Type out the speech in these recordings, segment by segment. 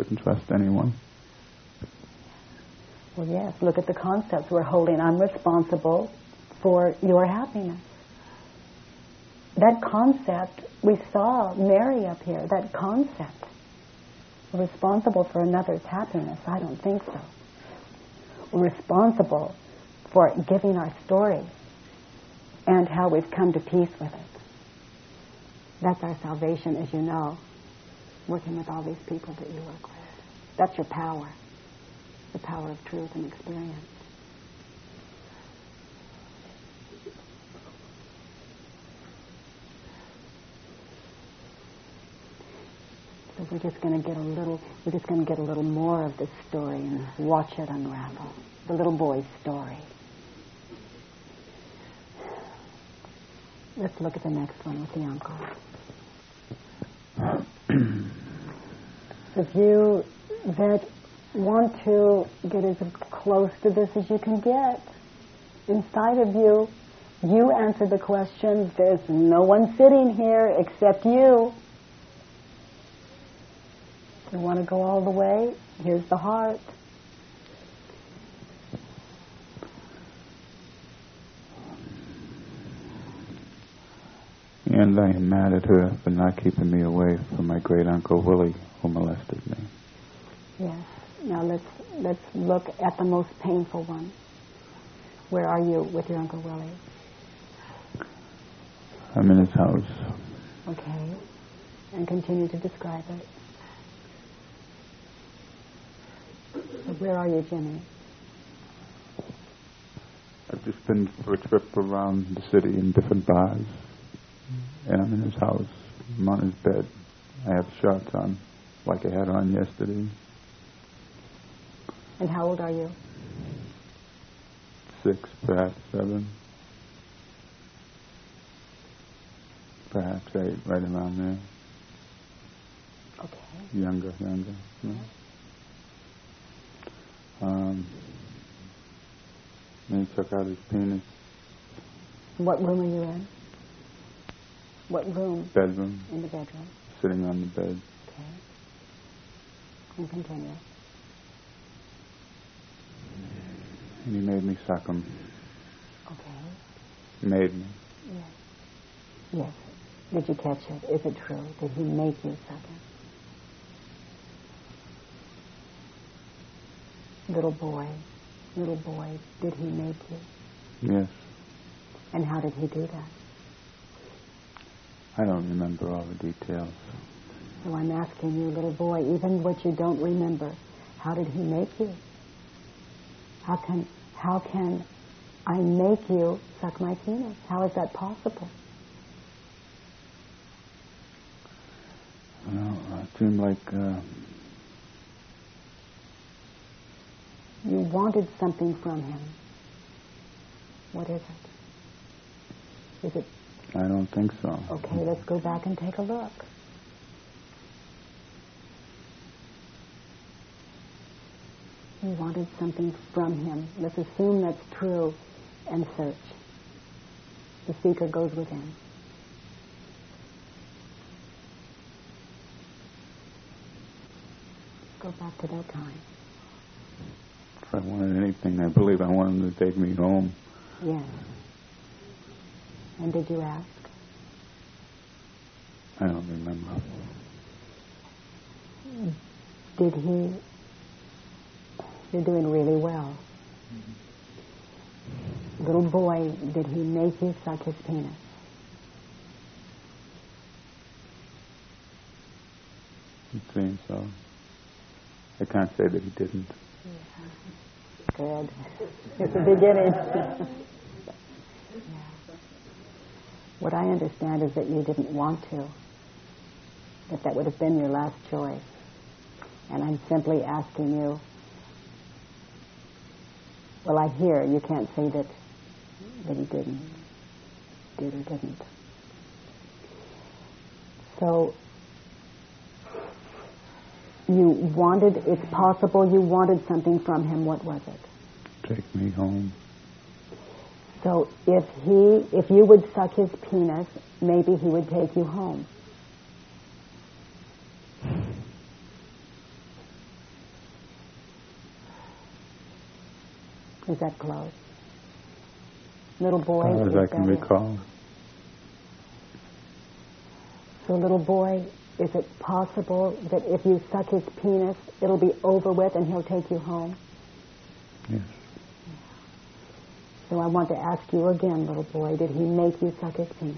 couldn't trust anyone. Well, yes, look at the concepts we're holding. I'm responsible for your happiness. That concept, we saw Mary up here, that concept, responsible for another's happiness. I don't think so. Responsible for giving our story and how we've come to peace with it. That's our salvation, as you know, working with all these people that you work with. That's your power, the power of truth and experience. So we're just going to get a little, we're just going to get a little more of this story and watch it unravel. The little boy's story. Let's look at the next one with the uncle. the view that want to get as close to this as you can get. Inside of you, you answer the questions. There's no one sitting here except you. You want to go all the way? Here's the heart. And I am mad at her for not keeping me away from my great uncle Willie who molested me. Yes. Now let's let's look at the most painful one. Where are you with your uncle Willie? I'm in his house. Okay. And continue to describe it. So where are you, Jimmy? I've just been for a trip around the city in different bars. And I'm in his house. I'm on his bed. I have shorts on, like I had on yesterday. And how old are you? Six, perhaps seven. Perhaps eight, right around there. Okay. Younger, younger. Yeah. Um, and he took out his penis. What room are you in? What room? Bedroom. In the bedroom. Sitting on the bed. Okay. And continue. And he made me suck him. Okay. Made me. Yes. Yes. Did you catch it? Is it true? Did he make you suck him? Little boy, little boy, did he make you? Yes. And how did he do that? I don't remember all the details. So I'm asking you, little boy, even what you don't remember, how did he make you? How can how can I make you suck my penis? How is that possible? Well, it seemed like uh, you wanted something from him. What is it? Is it? I don't think so. Okay, let's go back and take a look. You wanted something from him. Let's assume that's true and search. The seeker goes within. Go back to that time. If I wanted anything, I believe I wanted him to take me home. Yes. And did you ask? I don't remember. Did he? You're doing really well. Little boy, did he make you suck his penis? It seems so. I can't say that he didn't. Good. It's a beginning. What I understand is that you didn't want to. That that would have been your last choice. And I'm simply asking you, well, I hear you can't say that, that he didn't, did or didn't. So, you wanted, it's possible you wanted something from him. What was it? Take me home. So if he, if you would suck his penis, maybe he would take you home. Is that close? Little boy. As far as I can recall. So, little boy, is it possible that if you suck his penis, it'll be over with and he'll take you home? Yes. So I want to ask you again, little boy, did he make you suck his penis?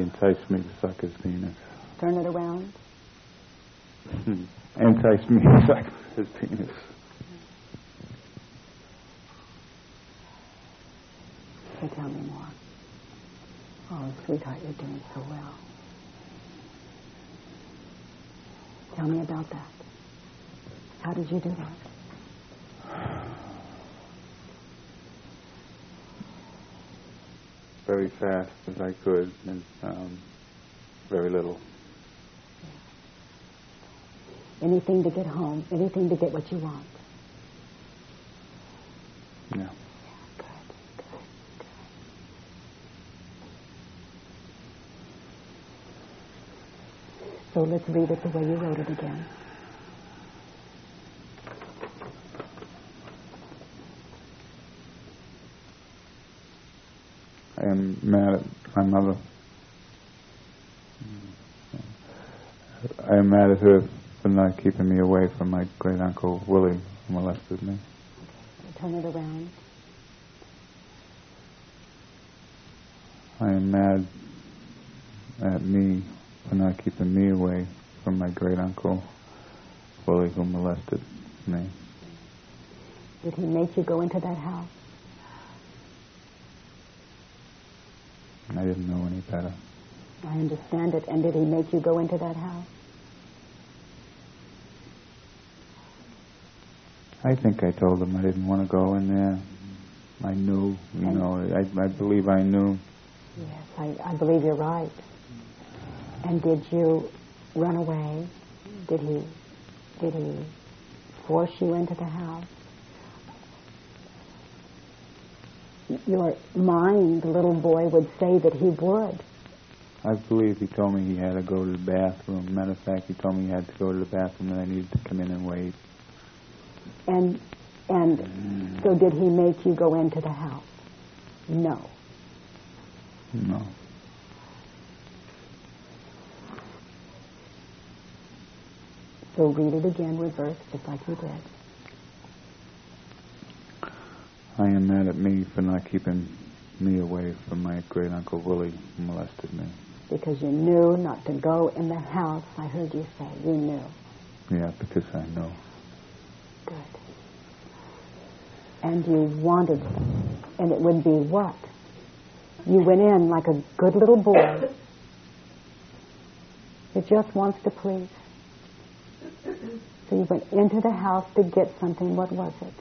He enticed me to suck his penis. Turn it around. Hmm. enticed me to suck his penis. So tell me more. Oh, sweetheart, you're doing so well. Tell me about that. How did you do that? Very fast as I could, and um, very little. Anything to get home, anything to get what you want. Yeah. Good, good, good. So let's read it the way you wrote it again. I am mad at my mother. I am mad at her for not keeping me away from my great uncle Willie, who molested me. Turn it around. I am mad at me for not keeping me away from my great uncle Willie, who molested me. Did he make you go into that house? I didn't know any better. I understand it. And did he make you go into that house? I think I told him I didn't want to go in there. I knew, you And- know, I, I believe I knew. Yes, I, I believe you're right. And did you run away? Did he did he force you into the house? Your mind, little boy, would say that he would. I believe he told me he had to go to the bathroom. Matter of fact, he told me he had to go to the bathroom and I needed to come in and wait. And and so did he make you go into the house? No. No. So read it again, reverse, just like you did. I am mad at me for not keeping me away from my great uncle Willie who molested me. Because you knew not to go in the house, I heard you say. You knew. Yeah, because I know. Good. And you wanted, and it would be what? You went in like a good little boy who just wants to please. So you went into the house to get something. What was it?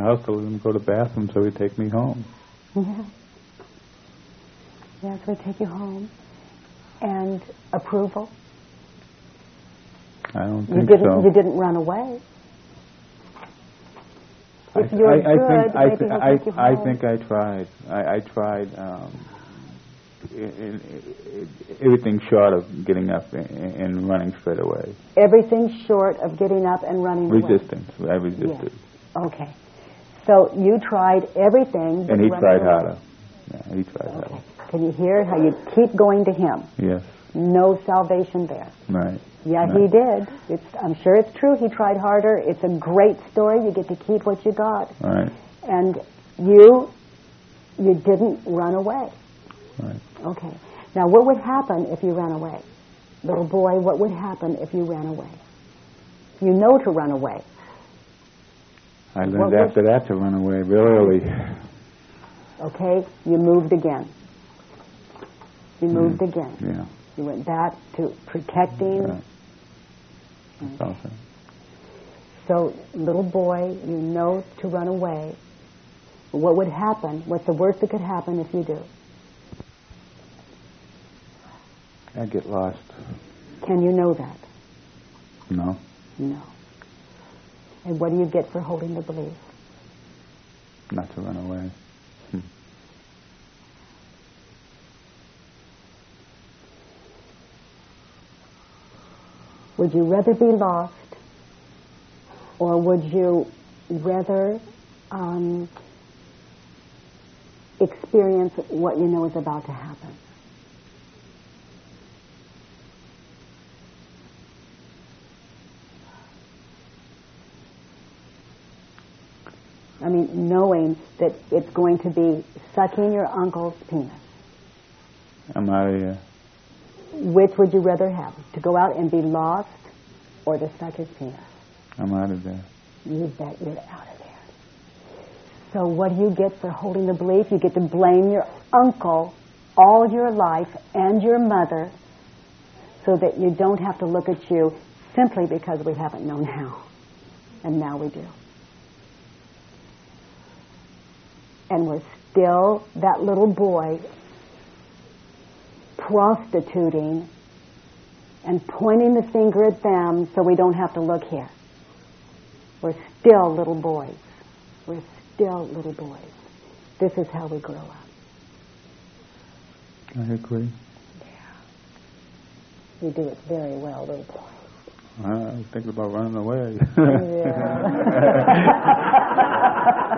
House him to go to the bathroom, so he'd take me home. Yeah. Yeah, so we take you home. And approval? I don't You think didn't. so. You didn't run away. I, I, I good, think I, th- I, take I think I tried. I, I tried um, in, in, in, everything short of getting up and, and running straight away. Everything short of getting up and running away. Resistance. I resisted. Okay. So you tried everything. And he tried harder. Yeah, he tried Okay. harder. Can you hear how you keep going to him? Yes. No salvation there. Right. Yeah, Right. he did. It's, I'm sure it's true. He tried harder. It's a great story. You get to keep what you got. Right. And you, you didn't run away. Right. Okay. Now, what would happen if you ran away? Little boy, what would happen if you ran away? You know to run away. I learned after that to run away real early. Okay? You moved again. You moved Mhm. again. Yeah. You went back to protecting. Right. That's I'm. So, little boy, you know to run away. What would happen? What's the worst that could happen if you do? I get lost. Can you know that? No. No. And what do you get for holding the belief? Not to run away. Hmm. Would you rather be lost or would you rather um, experience what you know is about to happen? Mean, knowing that it's going to be sucking your uncle's penis. Am I? Uh, Which would you rather have? To go out and be lost or to suck his penis? I'm out of there. You bet you're out of there. So what do you get for holding the belief? You get to blame your uncle all your life and your mother so that you don't have to look at you simply because we haven't known how. And now we do. And we're still that little boy prostituting and pointing the finger at them so we don't have to look here. We're still little boys. We're still little boys. This is how we grow up. I agree. Yeah, you do it very well, little boy. I was thinking about running away. Yeah.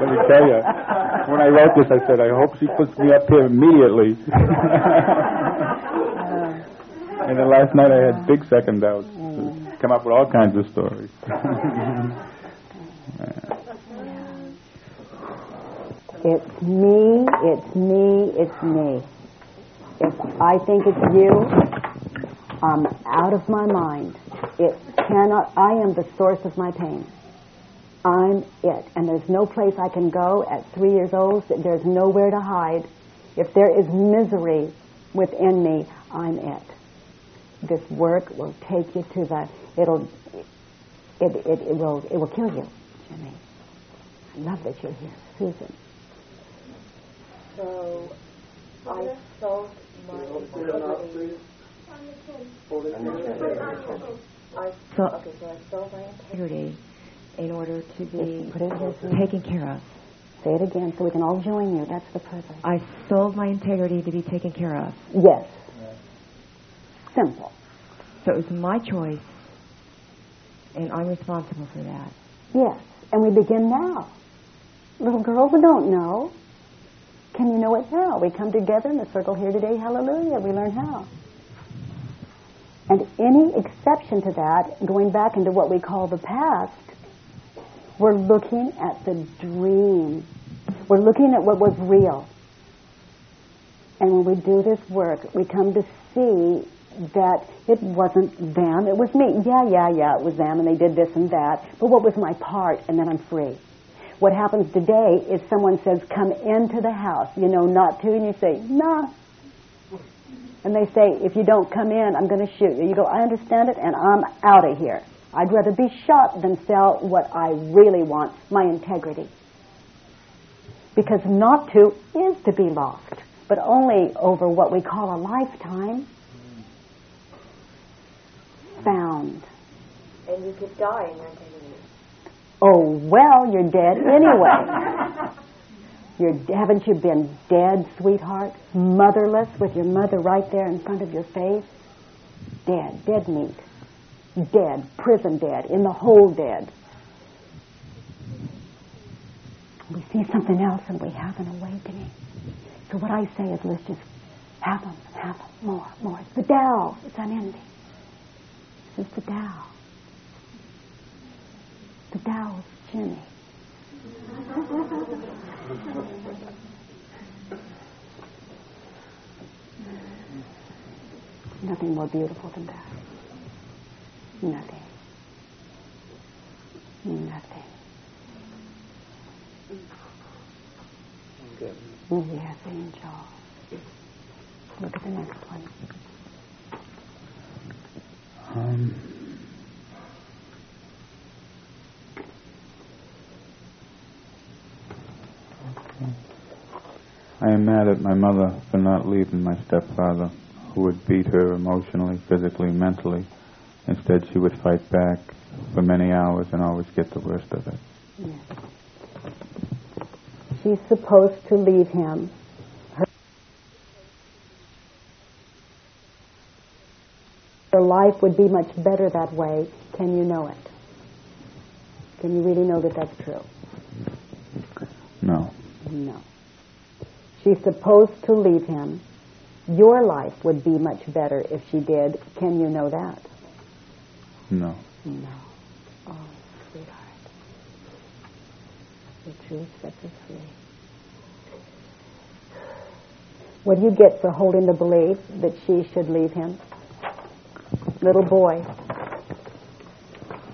Let me tell you, when I wrote this, I said, I hope she puts me up here immediately. and then last night I had big second doubts. Come up with all kinds of stories. It's me, it's me, it's me. If I think it's you, I'm out of my mind. It cannot, I am the source of my pain. I'm it. And there's no place I can go at three years old. There's nowhere to hide. If there is misery within me, I'm it. This work will take you to the, it'll, it, it, it will, it will kill you, Jimmy. I love that you're here. Susan. So I sold my integrity. I So- okay, so I sold my integrity in order to be Put it here, taken care of. Say it again so we can all join you. That's the purpose. I sold my integrity to be taken care of. Yes. Simple. So it was my choice, and I'm responsible for that. Yes. And we begin now. Little girls who don't know, can you know it now? We come together in the circle here today. Hallelujah. We learn how. And any exception to that, going back into what we call the past, we're looking at the dream. We're looking at what was real. And when we do this work, we come to see that it wasn't them, it was me. Yeah, yeah, yeah, it was them, and they did this and that. But what was my part? And then I'm free. What happens today is someone says, come into the house, you know, not to, and you say, nah. And they say, if you don't come in, I'm going to shoot you. You go, I understand it, and I'm out of here. I'd rather be shot than sell what I really want, my integrity. Because not to is to be lost, but only over what we call a lifetime. Found. and you could die in your integrity. Oh, well, you're dead anyway. you're, haven't you been dead, sweetheart? Motherless with your mother right there in front of your face? Dead, dead meat. Dead, prison dead, in the hole dead. We see something else and we have an awakening. So what I say is let's just have them, have them, more, more. It's the Tao. It's unending. Is the Tao. The Tao is Jimmy. Nothing more beautiful than that. Nothing. Nothing. Yes, angel. Look at the next one. Um, I am mad at my mother for not leaving my stepfather who would beat her emotionally, physically, mentally. Instead, she would fight back for many hours and always get the worst of it. She's supposed to leave him. Her, her life would be much better that way. Can you know it? Can you really know that that's true? No. No. She's supposed to leave him. Your life would be much better if she did. Can you know that? No. No. Oh, sweetheart. The truth sets us free. What do you get for holding the belief that she should leave him? Little boy.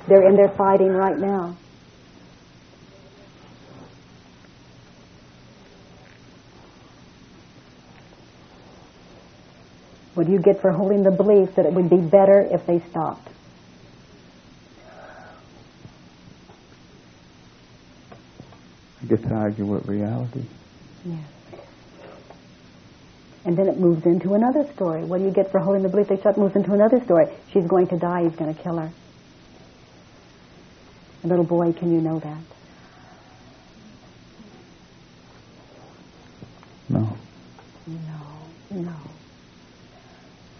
They're in there fighting right now. What do you get for holding the belief that it would be better if they stopped? I get to argue with reality. Yes. And then it moves into another story. What do you get for holding the belief they shut moves into another story. She's going to die, he's going to kill her. A little boy, can you know that? No. No, no.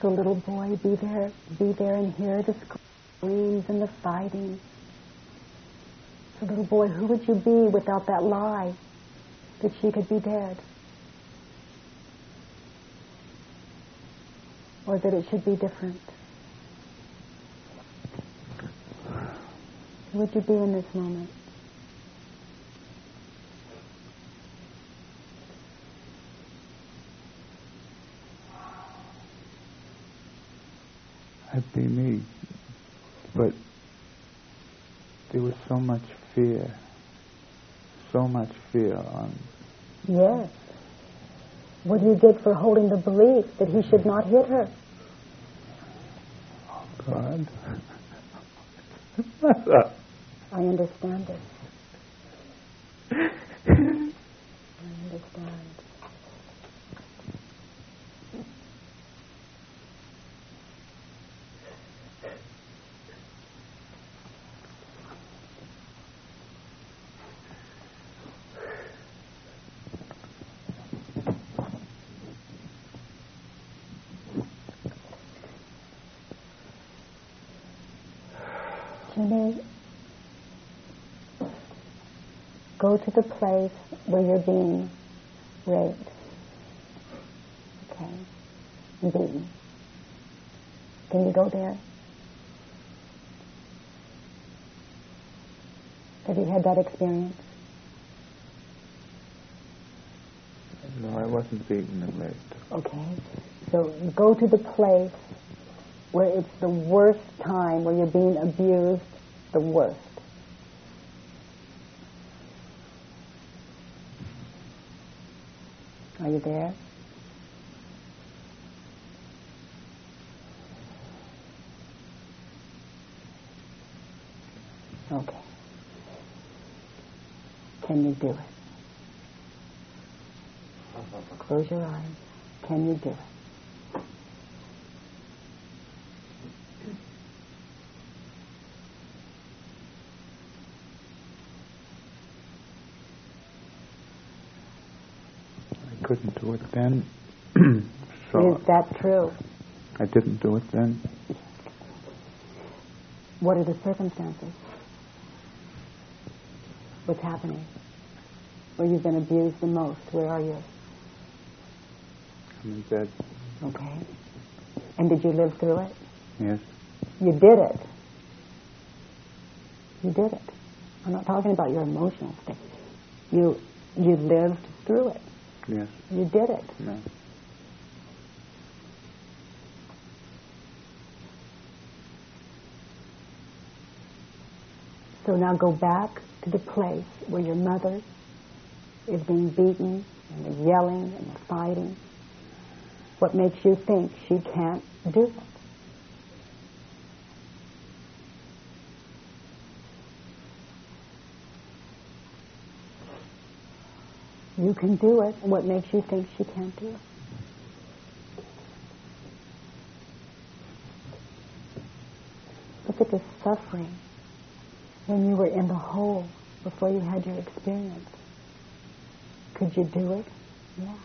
So little boy, be there, be there and hear the screams and the fighting. So little boy, who would you be without that lie that she could be dead? Or that it should be different? Who would you be in this moment? Be me. But there was so much fear. So much fear on. Yes. What do you get for holding the belief that he should not hit her? Oh, God. I understand it. I understand. Jimmy, go to the place where you're being raped. Okay. Beaten. Can you go there? Have you had that experience? No, I wasn't beaten and raped. Okay. So go to the place where it's the worst time, where you're being abused the worst. Are you there? Okay. Can you do it? Close your eyes. Can you do it? I couldn't do it then. so Is that true? I didn't do it then. What are the circumstances? What's happening? Where you've been abused the most? Where are you? I'm in bed. Okay. And did you live through it? Yes. You did it. You did it. I'm not talking about your emotional state. You you lived through it. Yes. You did it. No. So now go back to the place where your mother is being beaten and the yelling and the fighting. What makes you think she can't do it? You can do it. What makes you think she can't do it? Look at the suffering when you were in the hole before you had your experience. Could you do it? Yeah.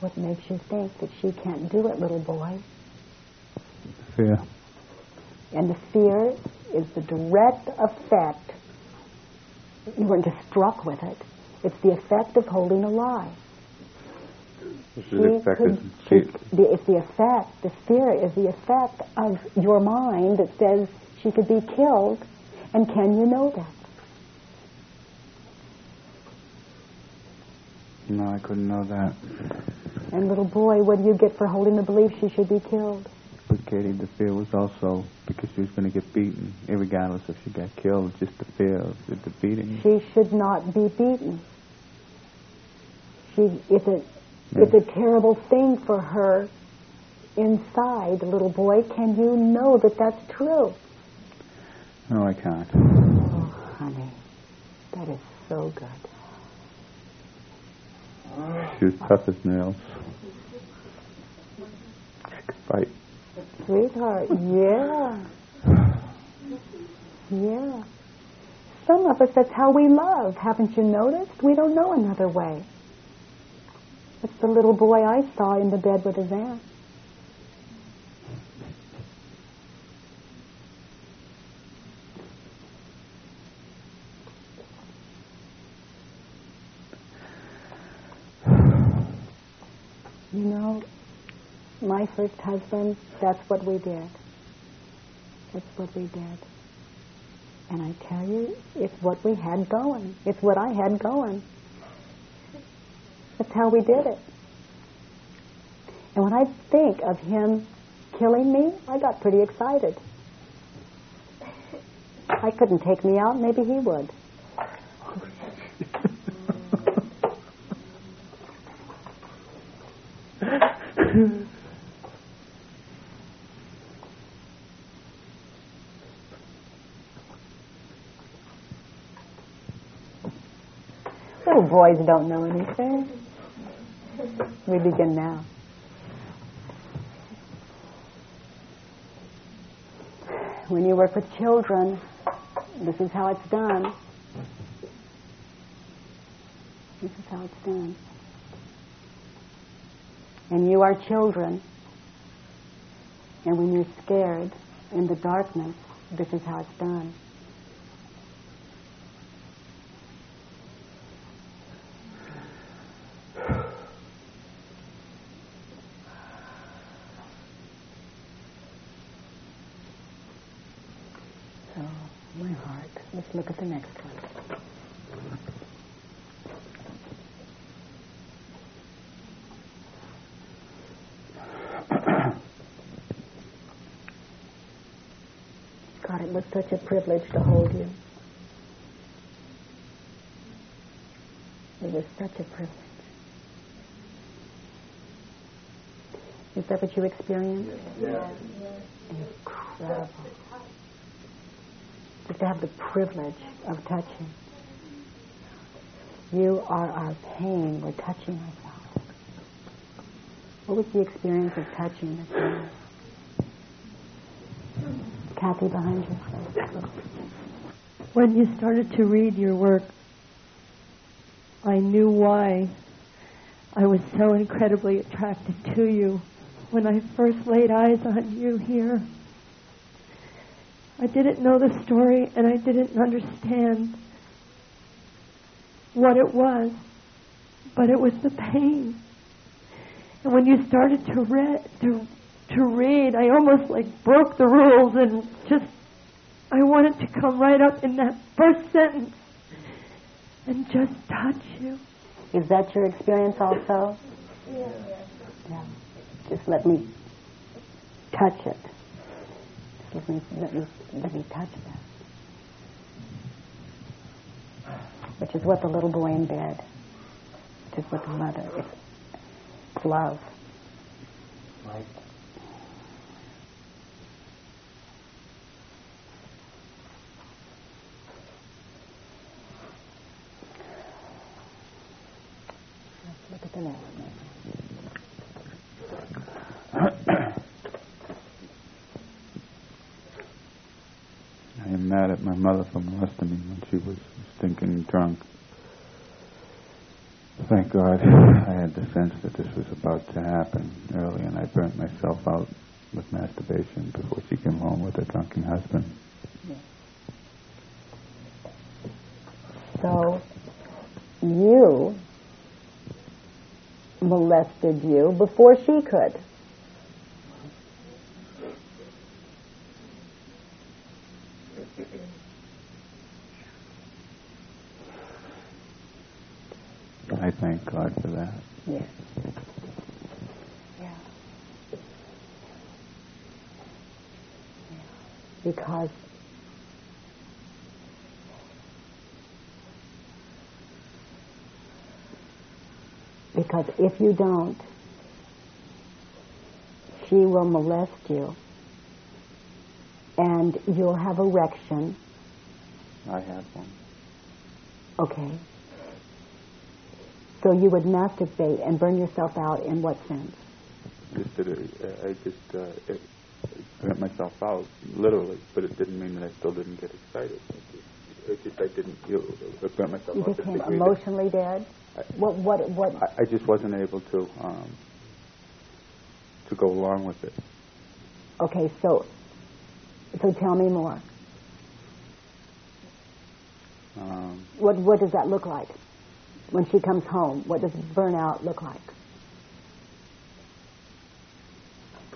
What makes you think that she can't do it, little boy? Fear. And the fear is the direct effect you weren't just struck with it. It's the effect of holding a lie. This She is the effect could- she- she- the, it's the effect, the fear is the effect of your mind that says she could be killed, and can you know that? No, I couldn't know that. And little boy, what do you get for holding the belief she should be killed? But Katie, the fear was also because she was going to get beaten, regardless if she got killed. Just the fear of the, the beating. She should not be beaten. She, it's a, it's a terrible thing for her inside, little boy. Can you know that that's true? No, I can't. Oh, honey, that is so good. She was tough as nails. She could fight. Sweetheart, yeah. Yeah. Some of us, that's how we love. Haven't you noticed? We don't know another way. It's the little boy I saw in the bed with his aunt. You know, my first husband, that's what we did. That's what we did. And I tell you, it's what we had going. It's what I had going. That's how we did it. And when I think of him killing me, I got pretty excited. I couldn't take me out, maybe he would. Little boys don't know anything. We begin now. When you work with children, this is how it's done. This is how it's done. And you are children. And when you're scared in the darkness, this is how it's done. So, my heart. Let's look at the next one. God, it was such a privilege to hold you. It was such a privilege. Is that what you experienced? Incredible. To have the privilege of touching. You are our pain. We're touching ourselves. What was the experience of touching? Kathy behind you. When you started to read your work, I knew why I was so incredibly attracted to you when I first laid eyes on you here. I didn't know the story and I didn't understand what it was, but it was the pain. And when you started to read, to to read, I almost like broke the rules and just I wanted to come right up in that first sentence and just touch you. Is that your experience also? Yeah. Just let me touch it. Let me let me let me touch that. Which is what the little boy in bed. Which is what the mother. It's, it's love. Let's look at the next one. prevent my mother from molesting me when she was stinking drunk. Thank God I had the sense that this was about to happen early, and I burnt myself out with masturbation before she came home with her drunken husband. So you molested you before she could. I thank God for that. Yes. Yeah. Because because if you don't, she will molest you and you'll have erection. I had one. Okay. So you would masturbate and burn yourself out in what sense? Just I just uh, burnt myself out, literally, but it didn't mean that I still didn't get excited. It just, I didn't feel burnt myself You out. to became emotionally dead? I- What, what, what, I, I just wasn't able to um, to go along with it. okay, so, so tell me more. Um, What, what does that look like? When she comes home, what does burnout look like?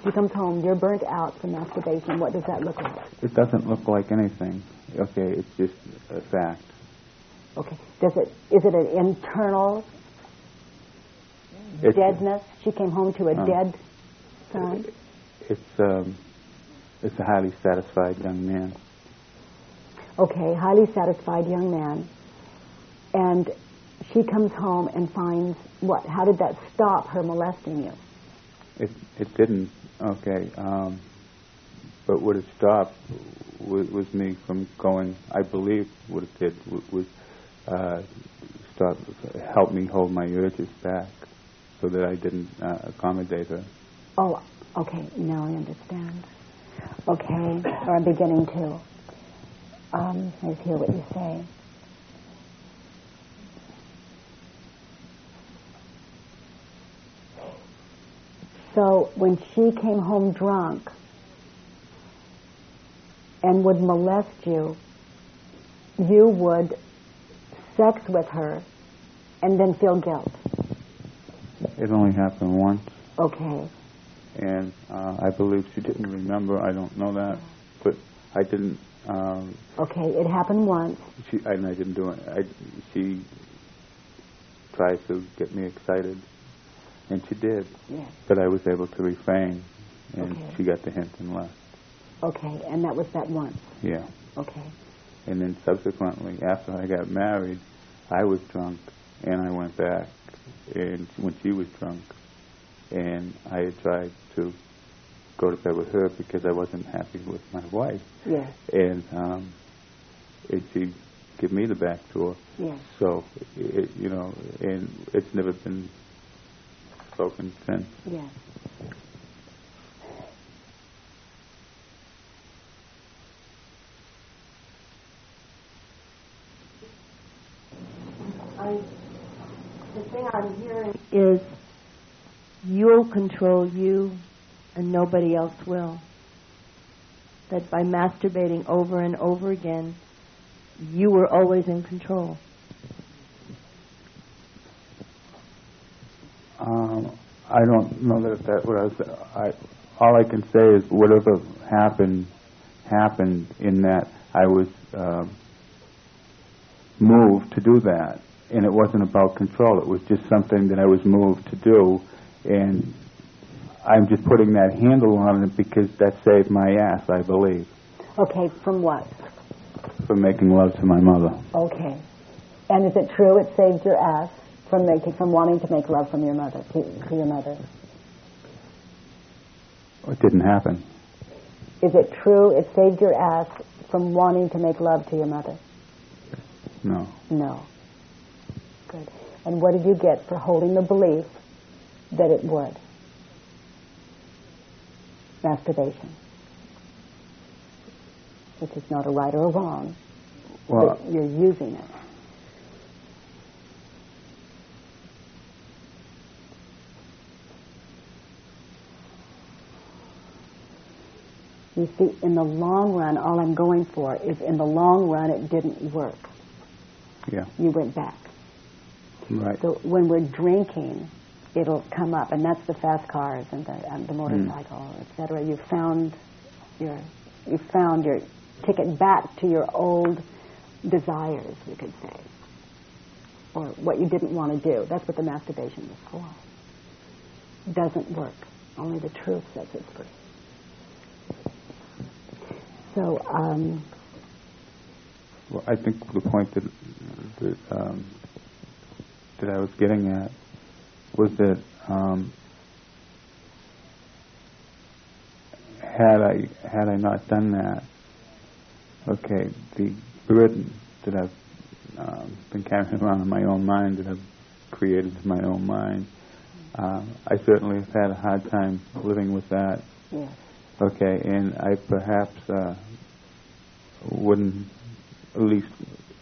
She comes home, you're burnt out from masturbation. What does that look like? it doesn't look like anything. Okay, it's just a fact. Okay. Does it, is it an internal It's, deadness? She came home to a No. dead son? It's um, it's a highly satisfied young man. Okay, highly satisfied young man. And she comes home and finds what? How did that stop her molesting you? It it didn't. Okay, um, but what it stopped was, was me from going. I believe what it did wa- was uh, stop help me hold my urges back, so that I didn't uh, accommodate her. Oh, okay, now I understand. Okay, or I'm beginning to. Um, hear what you say. So when she came home drunk and would molest you, you would sex with her and then feel guilt. It only happened once, Okay. and uh, I believe she didn't remember. I don't know that, but I didn't. Um, Okay, it happened once. she and I didn't do it. I, she tried to get me excited, and she did. Yes. But I was able to refrain, and Okay. she got the hint and left. Okay, and that was that once. Yeah. Okay. And then subsequently, after I got married, I was drunk, and I went back, and when she was drunk, and I had tried to go to bed with her because I wasn't happy with my wife, Yes. and um, and she gave me the back door. Yes. So, it, you know, and it's never been spoken since. Yes. I, the thing I'm hearing is you'll control you and nobody else will. That by masturbating over and over again, you were always in control. Um, I don't know that that what I was. I all I can say is whatever happened happened in that I was um, moved to do that, and it wasn't about control. It was just something that I was moved to do, and I'm just putting that handle on it because that saved my ass, I believe, Okay, from what? from making love to my mother. Okay. And is it true it saved your ass from making from wanting to make love from your mother to, to your mother? Oh, it didn't happen. Is it true it saved your ass from wanting to make love to your mother? No. No. Good. And what did you get for holding the belief that it would? Masturbation. which is not a right or a wrong. Well, but you're using it. You see, in the long run, all I'm going for is in the long run, it didn't work. yeah, You went back. right. So when we're drinking, it'll come up, and that's the fast cars and the, and the hmm. motorcycle, etc. You found your you found your ticket back to your old desires, we could say, or what you didn't want to do. That's what the masturbation was for. Doesn't work. Only the truth sets it free. So, um, Well, I think the point that that, um, that I was getting at was that um, had I had I not done that, okay, the burden that I've um, been carrying around in my own mind, that I've created in my own mind, um, I certainly have had a hard time living with that. yes. Okay, and I perhaps uh, wouldn't, at least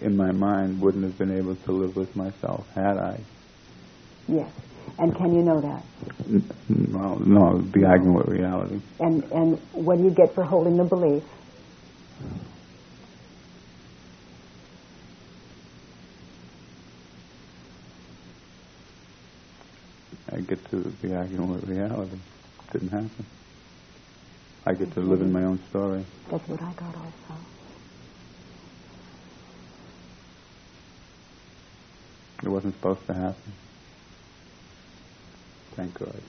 in my mind, wouldn't have been able to live with myself had I. Yes. And can you know that? No, it would be arguing with reality. And and what do you get for holding the belief? I get to be arguing with reality. Didn't happen. I get to live in my own story. That's what I got also. It wasn't supposed to happen. Thank God.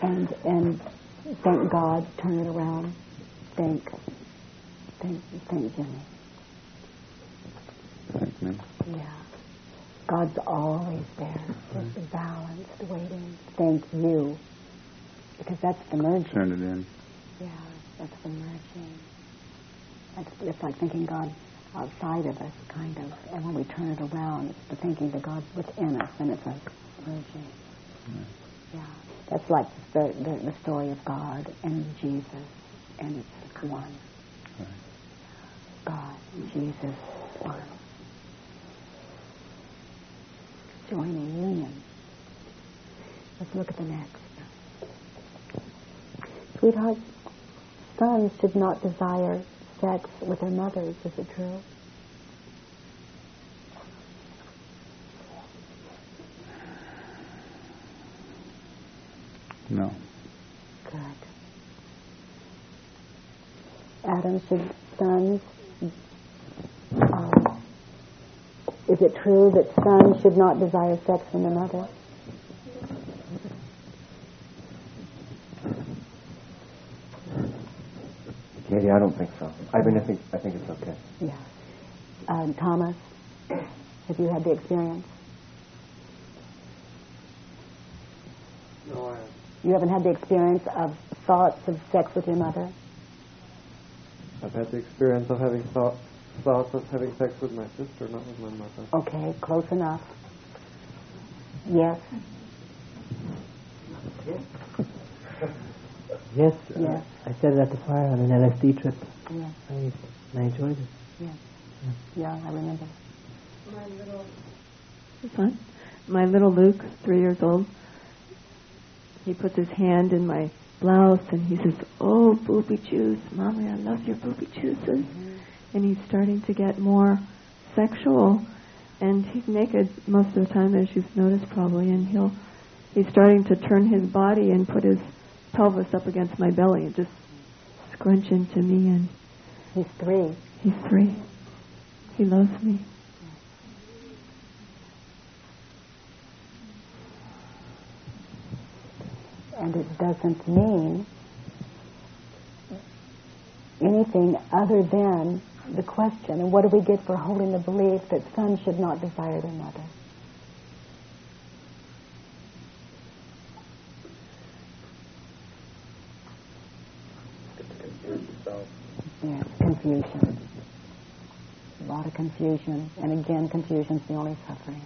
And and thank God, turn it around. Thank thank thank Jimmy. Thank me. Yeah. God's always there, mm-hmm. just balanced, waiting. Thank you. Because that's the merging. Turn it in. Yeah, that's the merging. That's, it's like thinking God outside of us, kind of. And when we turn it around, it's the thinking that God's within us, and it's a merging. Yeah. That's like the, the, the story of God and Jesus, and it's one. Right. God, Jesus, one. Joining union. Let's look at the next. Sweetheart, sons should not desire sex with their mothers. Is it true? No. Good. Adam, should sons, um, is it true that sons should not desire sex from their mother? Katie, I don't think so. I mean, I think I think it's okay. Yeah. Um, Thomas, have you had the experience? No, I have. You haven't had the experience of thoughts of sex with your mother? I've had the experience of having thought, thoughts of having sex with my sister, not with my mother. Okay, close enough. Yes, Yes, uh, Yes. I said it at the fire on an LSD trip. yes, I, I enjoyed it. yes. Yeah, I remember. It's fun. My little Luke, three years old, he puts his hand in my blouse and he says, "Oh, booby juice, mommy, I love your booby juices." And he's starting to get more sexual, and he's naked most of the time, as you've noticed probably. And he'll he's starting to turn his body and put his pelvis up against my belly and just scrunch into me. And He's three. he's three. He loves me. and it doesn't mean anything other than the question, and what do we get for holding the belief that sons should not desire their mother? Yes, confusion. A lot of confusion, and again, confusion's the only suffering.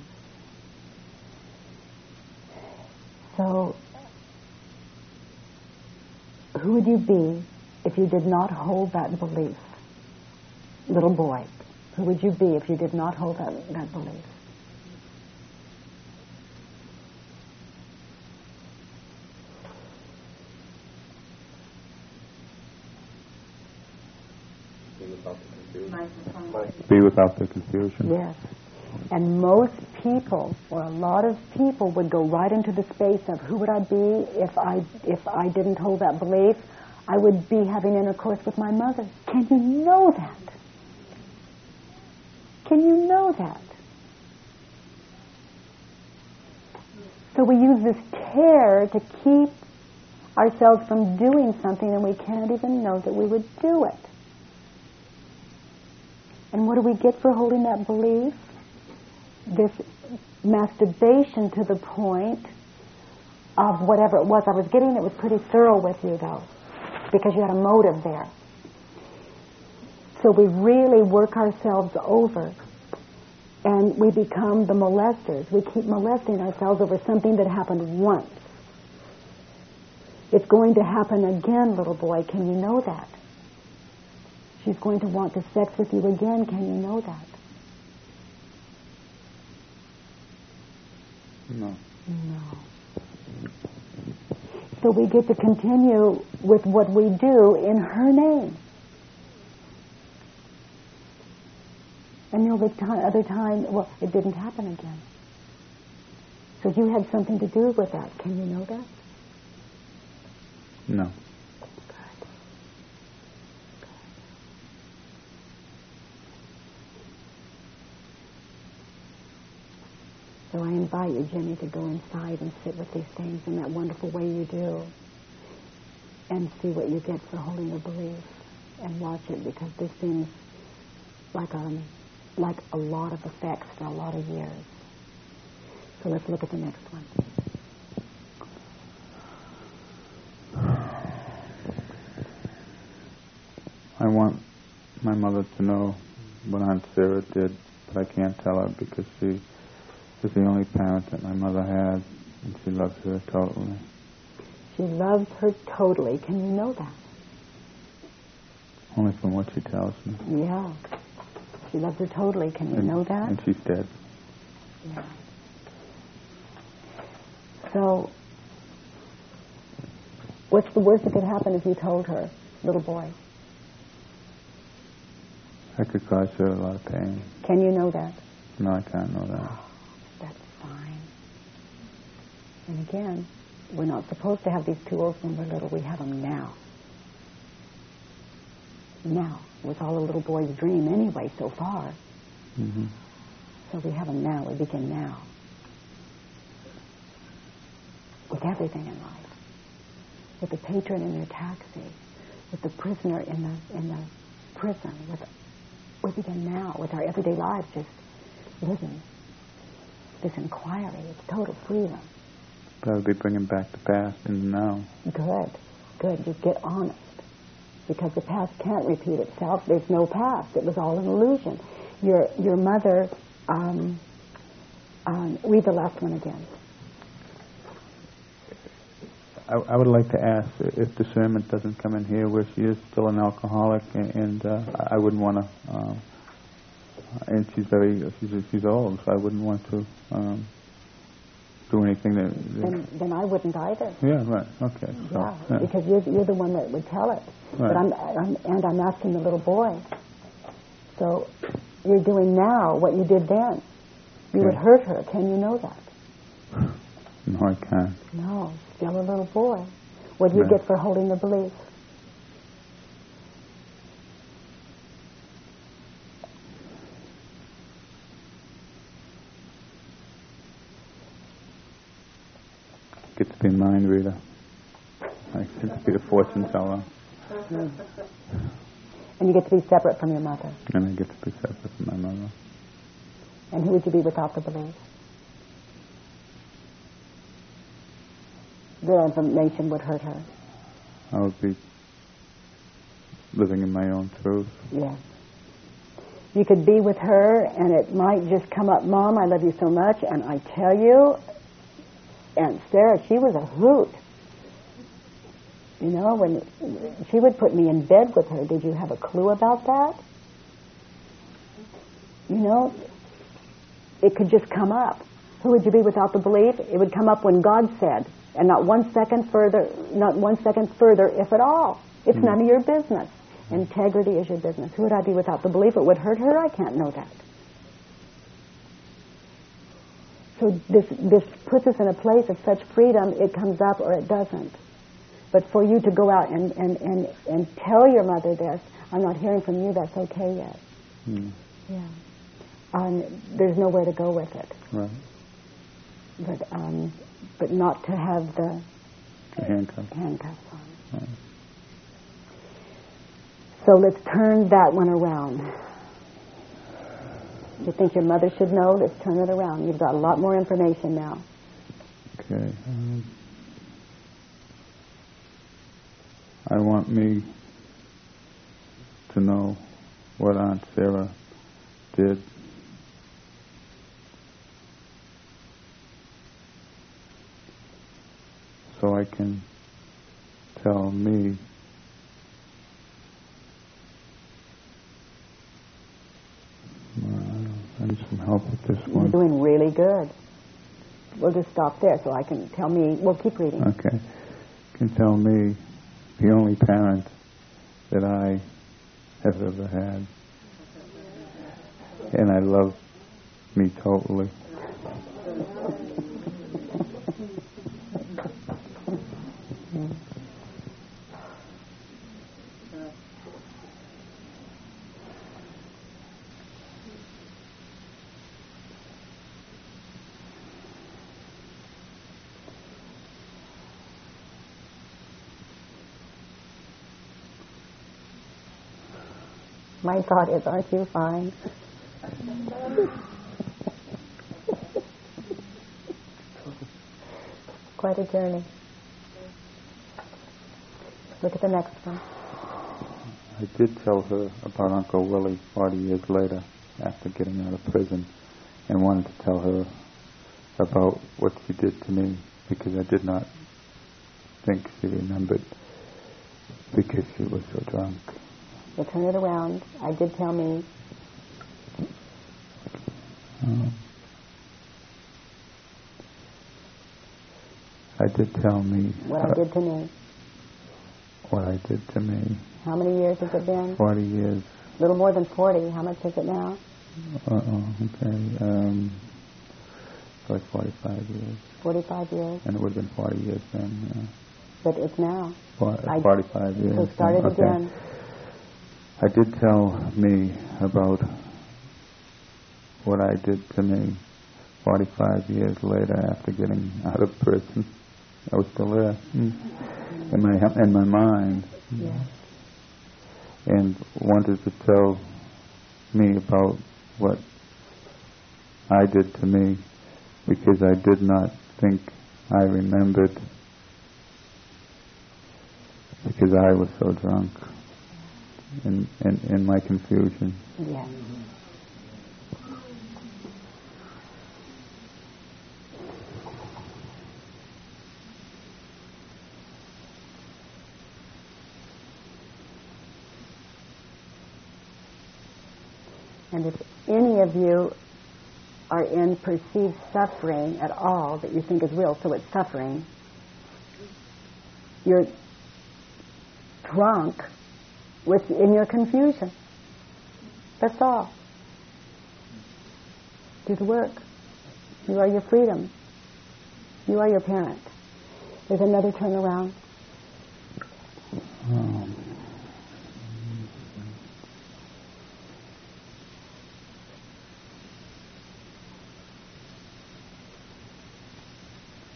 So, who would you be if you did not hold that belief? Little boy, who would you be if you did not hold that, that belief? Without the confusion. Yes. And most people, or a lot of people, would go right into the space of who would I be if I if I didn't hold that belief? I would be having intercourse with my mother. Can you know that? Can you know that? So we use this care to keep ourselves from doing something and we can't even know that we would do it. And what do we get for holding that belief? This masturbation to the point of whatever it was. I was getting it was pretty thorough with you though, because you had a motive there. So we really work ourselves over and we become the molesters. We keep molesting ourselves over something that happened once. It's going to happen again, little boy. Can you know that? She's going to want to sex with you again. Can you know that? No. No. So we get to continue with what we do in her name. And the other time, other time, well, it didn't happen again. So you had something to do with that. Can you know that? No. So I invite you, Jimmy, to go inside and sit with these things in that wonderful way you do and see what you get for holding the belief and watch it because this seems like um like a lot of effects for a lot of years. So let's look at the next one. I want my mother to know what Aunt Sarah did, but I can't tell her because she is the only parent that my mother had, and she loves her totally. She loves her totally. Can you know that? Only from what she tells me. Yeah. She loves her totally. Can you and, know that? And she's dead. Yeah. So, what's the worst that could happen if you told her, little boy? I could cause her a lot of pain. Can you know that? No, I can't know that. Fine. And again, we're not supposed to have these tools when we're little. We have them now. Now. It was all a little boy's dream anyway, so far. Mm-hmm. So we have them now. We begin now. With everything in life. With the patron in their taxi. With the prisoner in the in the prison. With we begin now with our everyday lives, just living this inquiry. It's total freedom. That would be bringing back the past and the now. Good, good. You get honest. Because the past can't repeat itself. There's no past. It was all an illusion. Your your mother, um, um, read the last one again. I, I, would like to ask if discernment doesn't come in here, where she is still an alcoholic, and, and uh, I wouldn't want to. Um, and she's very she's she's old, so I wouldn't want to um, do anything that. that then, then I wouldn't either. Yeah, right. Okay. So, yeah, yeah, because you're you're the one that would tell it. Right. But I'm, I'm and I'm asking the little boy. So you're doing now what you did then. You yeah. would hurt her. Can you know that? No, I can't. No, still a little boy. What do you Right. get for holding the belief? Get to be a mind reader. I to be the fortune teller, And you get to be separate from your mother. and I get to be separate from my mother. And who would you be without the belief? The information would hurt her. I would be living in my own truth. Yes. You could be with her, and it might just come up, Mom, I love you so much, and I tell you, Aunt Sarah, she was a hoot. You know, when she would put me in bed with her, did you have a clue about that? You know, it could just come up. Who would you be without the belief? It would come up when God said, and not one second further, not one second further, if at all. It's hmm. none of your business. Integrity is your business. Who would I be without the belief? It would hurt her. I can't know that. So this this puts us in a place of such freedom. It comes up or it doesn't. But for you to go out and and and, and tell your mother this, I'm not hearing from you. That's okay yet. Hmm. Yeah. Um, there's nowhere to go with it. Right. But um, but not to have the The handcuff. handcuffs on. Right. So let's turn that one around. You think your mother should know? Let's turn it around. You've got a lot more information now. Okay. Um, I want me to know what Aunt Sarah did. So I can tell me Uh, I need some help with this one. You're doing really good. We'll just stop there so I can tell me. We'll keep reading. Okay. Can tell me the only parent that I have ever had. And I love me totally. My thought is, aren't you fine? Quite a journey. Look at the next one. I did tell her about Uncle Willie 40 years later after getting out of prison and wanted to tell her about what she did to me because I did not think she remembered because she was so drunk. We'll turn it around. I did tell me. I did tell me What I did to me. what I did to me. How many years has it been? 40 years. A little more than 40. How much is it now? Uh-oh, okay. Um, like 45 years. 45 years. And it would have been 40 years then. Yeah. But it's now. For, I- 45 years. So start it okay. again. I did tell me about what I did to me 45 years later after getting out of prison. I was still there mm, in my in my mind, Yes. and wanted to tell me about what I did to me because I did not think I remembered because I was so drunk in, in, in my confusion. Yes. And if any of you are in perceived suffering at all that you think is real, so it's suffering, you're drunk with in your confusion. That's all. Do the work. You are your freedom. You are your parent. There's another turnaround. Um,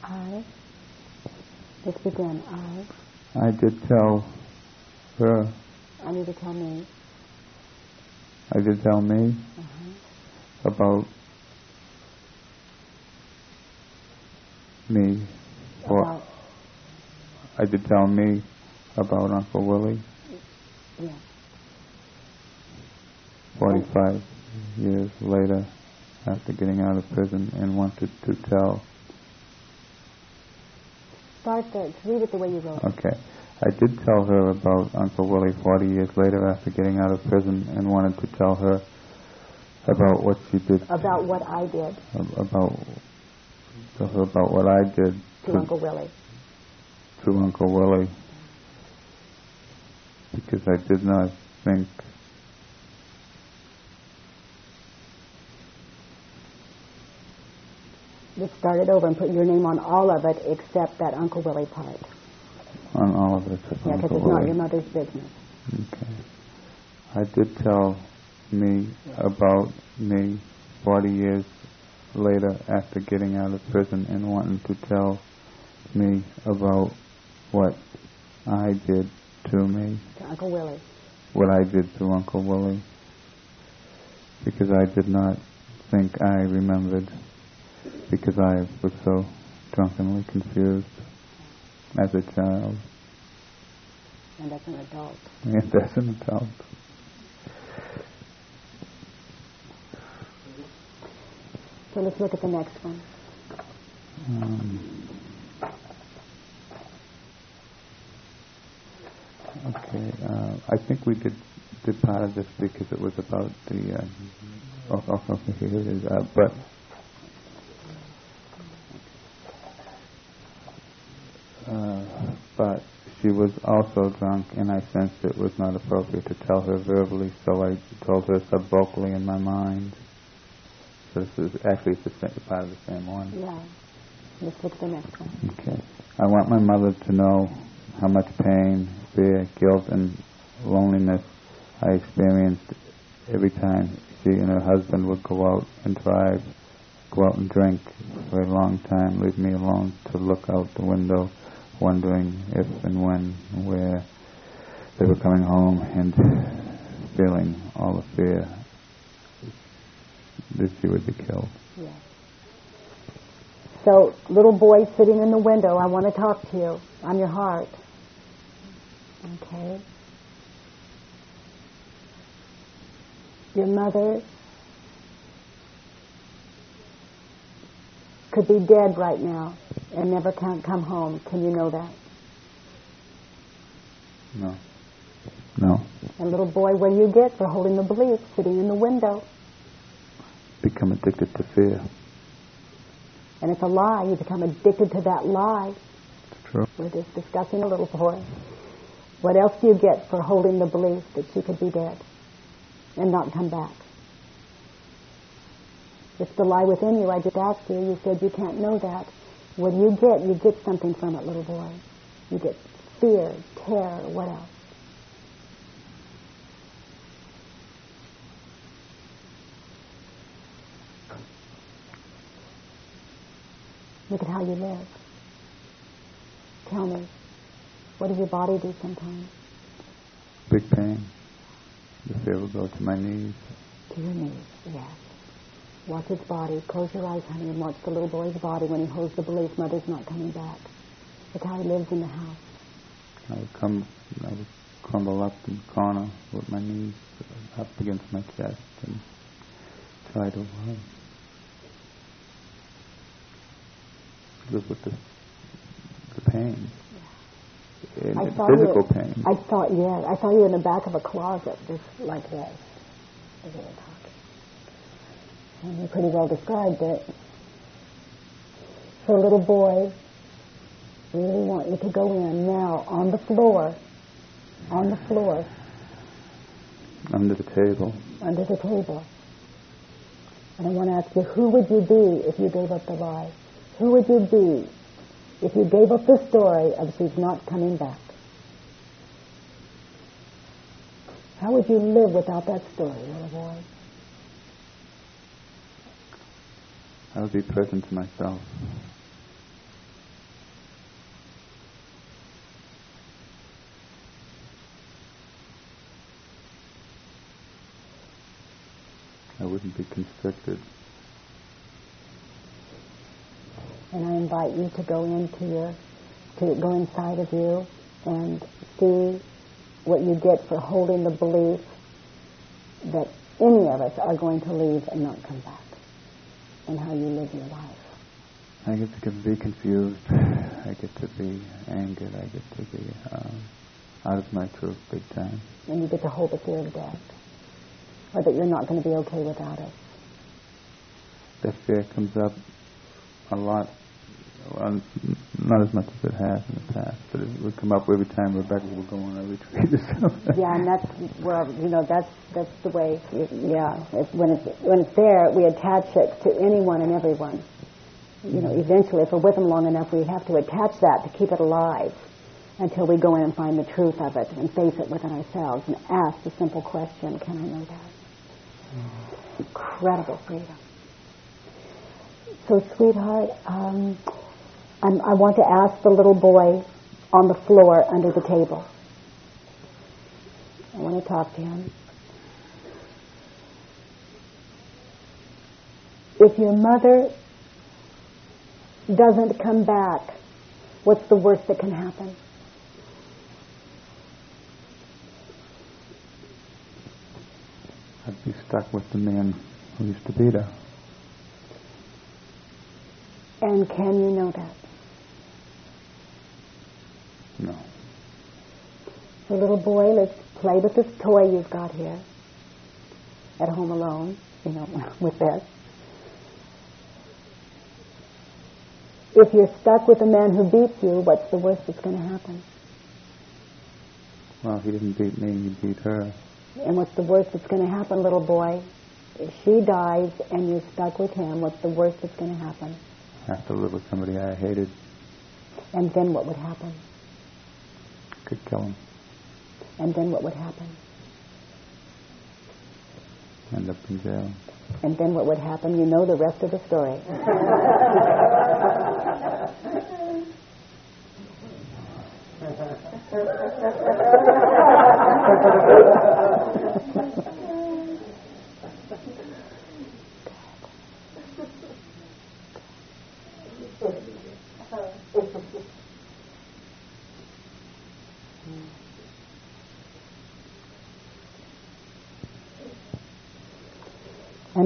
I. Let's begin. I. I did tell her, I need to tell me. I need to tell me Uh-huh. about me, or About, I did tell me about Uncle Willie yeah. 45 years later after getting out of prison and wanted to tell Start the, read it the way you wrote. it. Okay. I did tell her about Uncle Willie 40 years later after getting out of prison and wanted to tell her about what she did. About what I did. About tell her about what I did to, to Uncle Willie. To Uncle Willie. Because I did not think Just start it over and put your name on all of it except that Uncle Willie part. On all of except Yeah, because it's not your mother's business. Okay. I did tell me about me 40 years later after getting out of prison and wanting to tell me about what I did to me. To Uncle Willie. What I did to Uncle Willie. Because I did not think I remembered. Because I was so drunkenly confused as a child. And as an adult. And as an adult. So let's look at the next one. Um, okay, uh, I think we did did part of this because it was about the. Uh, here it is. Uh, but uh, but she was also drunk, and I sensed it was not appropriate to tell her verbally, so I told her subvocally in my mind. So this is actually the same, part of the same one. Yeah. Let's look at the next one. Okay. I want my mother to know how much pain, fear, guilt, and loneliness I experienced every time she and her husband would go out and drive, go out and drink for a long time, leave me alone to look out the window, wondering if and when where they were coming home and feeling all the fear that she would be killed. Yes. So, little boy sitting in the window, I want to talk to you. I'm your heart. Okay. Your mother could be dead right now and never can come home. Can you know that? No. No. And little boy, what do you get for holding the belief, sitting in the window? Become addicted to fear. And it's a lie. You become addicted to that lie. It's true. We're just discussing a little boy. What else do you get for holding the belief that she could be dead and not come back? It's the lie within you. I just asked you. You said you can't know that. What you get? You get something from it, little boy. You get fear, terror, what else? Look at how you live. Tell me, what does your body do sometimes? Big pain. The fear will go to my knees. To your knees, yes. Watch his body. Close your eyes, honey, and watch the little boy's body when he holds the belief mother's not coming back. Look how he lives in the house. I would come, I would crumble up in the corner with my knees up against my chest and try to uh, live with the, the pain. And I saw physical you, pain. I saw, yeah, I saw you in the back of a closet, just like this, you. Pretty well described it. So, little boy, really want you to go in now on the floor, on the floor, Under the table. under the table. And I want to ask you, who would you be if you gave up the lie? Who would you be if you gave up the story of she's not coming back? How would you live without that story, little boy? I would be present to myself. I wouldn't be constricted. And I invite you to go into your, to go inside of you and see what you get for holding the belief that any of us are going to leave and not come back, and how you live your life. I get to be confused I get to be angered. I get to be um, out of my truth big time. And you get to hold the fear of death. Or that you're not going to be okay without it. That fear comes up a lot. Not as much as it has in the past, but it would come up every time Rebecca would go on a retreat or something. Yeah, and that's where you know that's that's the way. Yeah, it's, when it's when it's there, we attach it to anyone and everyone. You know, eventually, if we're with them long enough, we have to attach that to keep it alive until we go in and find the truth of it and face it within ourselves and ask the simple question: Can I know that? Incredible freedom. So, sweetheart, um, I'm, I want to ask the little boy on the floor under the table. I want to talk to him. If your mother doesn't come back, what's the worst that can happen? I'd be stuck with the man who used to beat her. And can you know that? No. So little boy, let's play with this toy you've got here at home alone, you know, with this. If you're stuck with a man who beats you, what's the worst that's going to happen? Well, he didn't beat me, he beat her. And what's the worst that's going to happen, little boy? If she dies and you're stuck with him, what's the worst that's going to happen? I have to live with somebody I hated. And then what would happen? Could kill him. And then what would happen? End up in jail. And then what would happen? You know the rest of the story.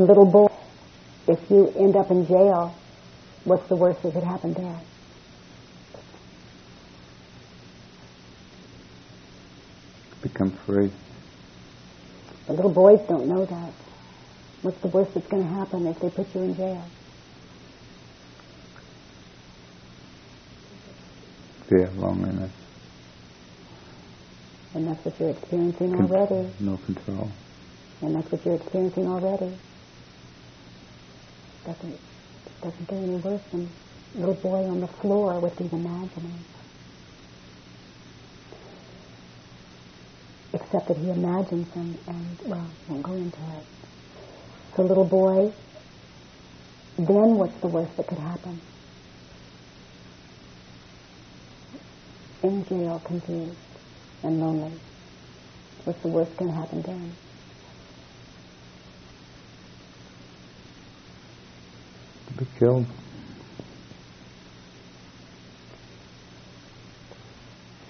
And little boy, if you end up in jail, what's the worst that could happen there? Become free. The little boys don't know that. What's the worst that's going to happen if they put you in jail? Fear, loneliness. And that's what you're experiencing Con- already. No control. And that's what you're experiencing already. Doesn't doesn't get any worse than little boy on the floor with these imaginings. Except that he imagines them and well, won't go into it. So little boy, then what's the worst that could happen? In jail, confused and lonely. What's the worst going to happen then? Be killed.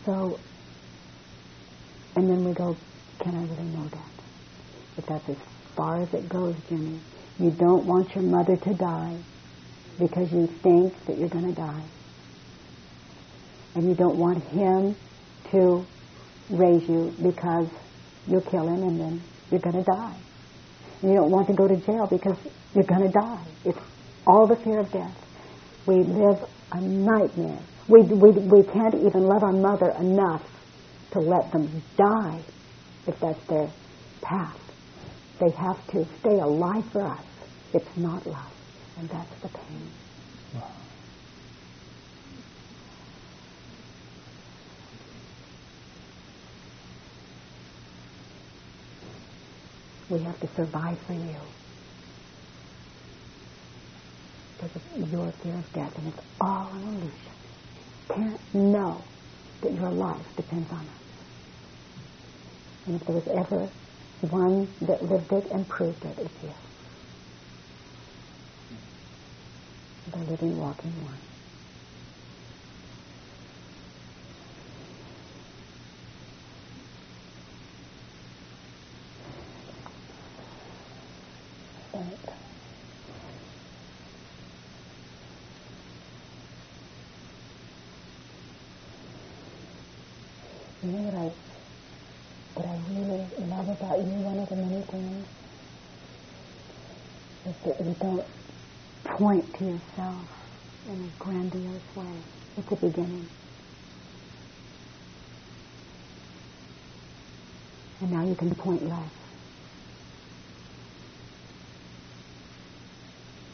So, and then we go, can I really know that? But that's as far as it goes, Jimmy. You don't want your mother to die because you think that you're going to die. And you don't want him to raise you because you'll kill him and then you're going to die. And you don't want to go to jail because you're going to die. It's all the fear of death. We live a nightmare. We, we, we can't even love our mother enough to let them die if that's their path. They have to stay alive for us. It's not love. And that's the pain. We have to survive for you. Because of your fear of death, and it's all an illusion. Can't know that your life depends on it. And if there was ever one that lived it and proved it, it's you. The living, walking one. Right. you know what I what I really love about you, one of the many things, is that you don't point to yourself in a grandiose way at the beginning. And now you can point less.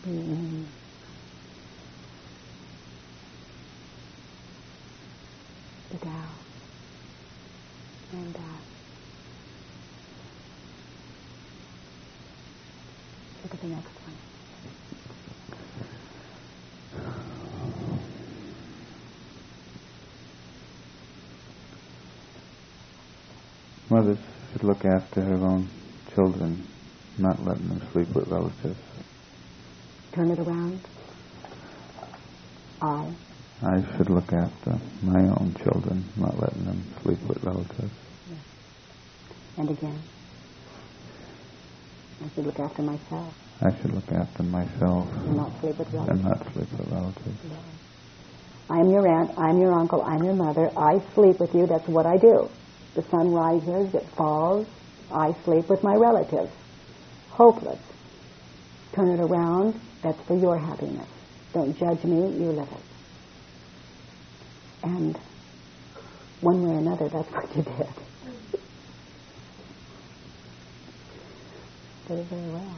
The Tao. And uh, look at the next one. Mothers should look after her own children, not letting them sleep with relatives. Turn it around. I. I should look after my own children, not letting them sleep with relatives. And again. I should look after myself I should look after myself and not sleep with relatives. and not sleep with relatives. I am your aunt, I'm your uncle, I'm your mother. I sleep with you, that's what I do. The sun rises, it falls. I sleep with my relatives. Hopeless. Turn it around, that's for your happiness. Don't judge me, you live it. And one way or another, that's what you did. It very well.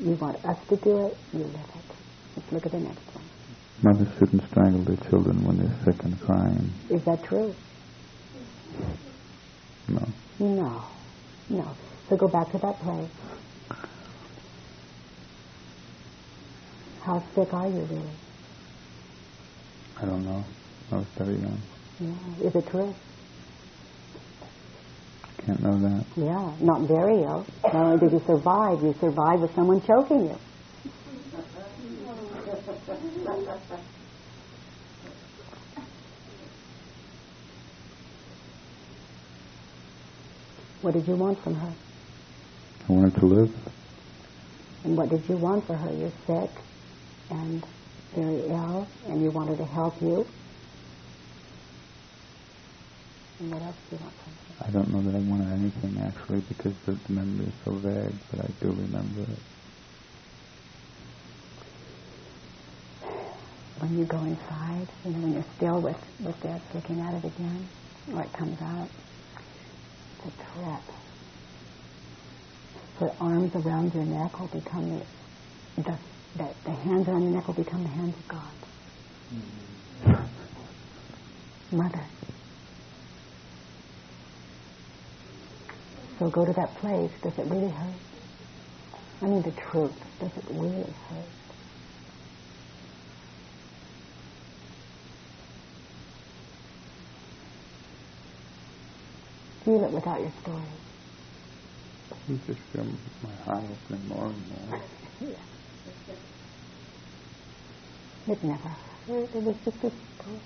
You want us to do it, you live it. Let's look at the next one. Mothers shouldn't strangle their children when they're sick and crying. Is that true? No. No. No. So go back to that place. How sick are you really? I don't know. I was very young. Yeah. Is it true? Can't know that. Yeah. Not very ill. Not only did you survive, you survived with someone choking you. What did you want from her? I wanted to live. And what did you want for her? You're sick and very ill, and you wanted to help you. And what else do you want from her? I don't know that I wanted anything actually because the, the memory is so vague, but I do remember it. When you go inside, you know, when you're still with, with this, looking at it again, or it comes out, it's a. The arms around your neck will become the, the, the, the hands around your neck will become the hands of God. Mother. So go to that place. Does it really hurt? I mean the truth. Does it really hurt? Feel it without your story. You just feel my heart opening more and more. It never hurt. It was just a story.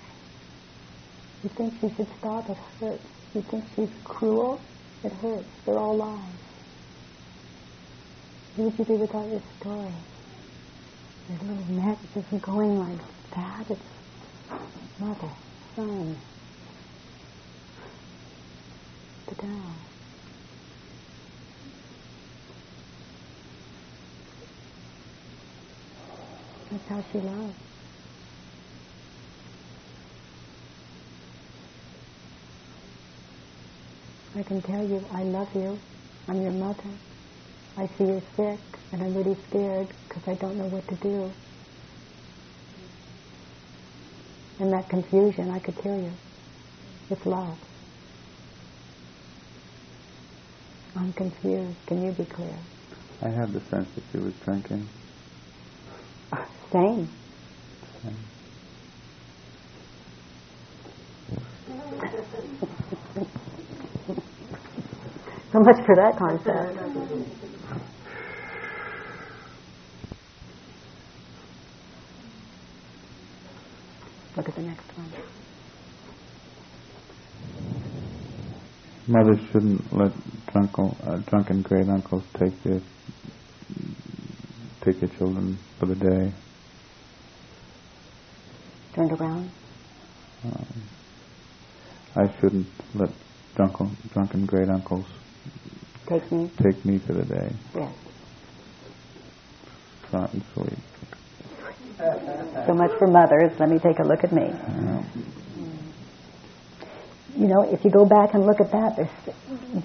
You think she should stop? It hurts. You think she's cruel? It hurts. They're all lies. Who would you be without your story? Your little neck just going like that. It's mother, son, the. That's how she loves. I can tell you, I love you. I'm your mother. I see you're sick, and I'm really scared because I don't know what to do. In that confusion, I could hear you. It's love. I'm confused. Can you be clear? I had the sense that she was drinking. Same. and So much for that concept. Look at the next one. Mothers shouldn't let drunken, uh, drunken great uncles take their take their children for the day. turned around. Um, I shouldn't let drunken, drunken great uncles Take me. take me for the day. Yes. Short and sweet. So much for mothers. Let me take a look at me. Yeah. You know, if you go back and look at that,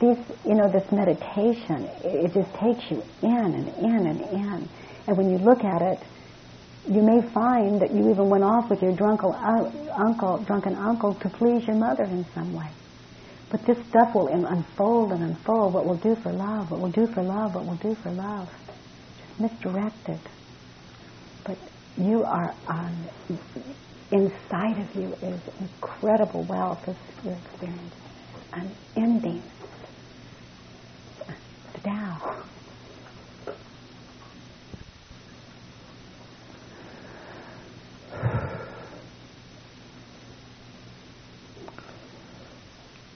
these, you know, this meditation, it just takes you in and in and in. And when you look at it, you may find that you even went off with your drunken uh, uncle, drunken uncle to please your mother in some way. But this stuff will unfold and unfold. What we'll do for love, what we'll do for love, what we'll do for love. Just misdirected. But you are on, inside of you is incredible wealth of your experience. Unending. The Tao.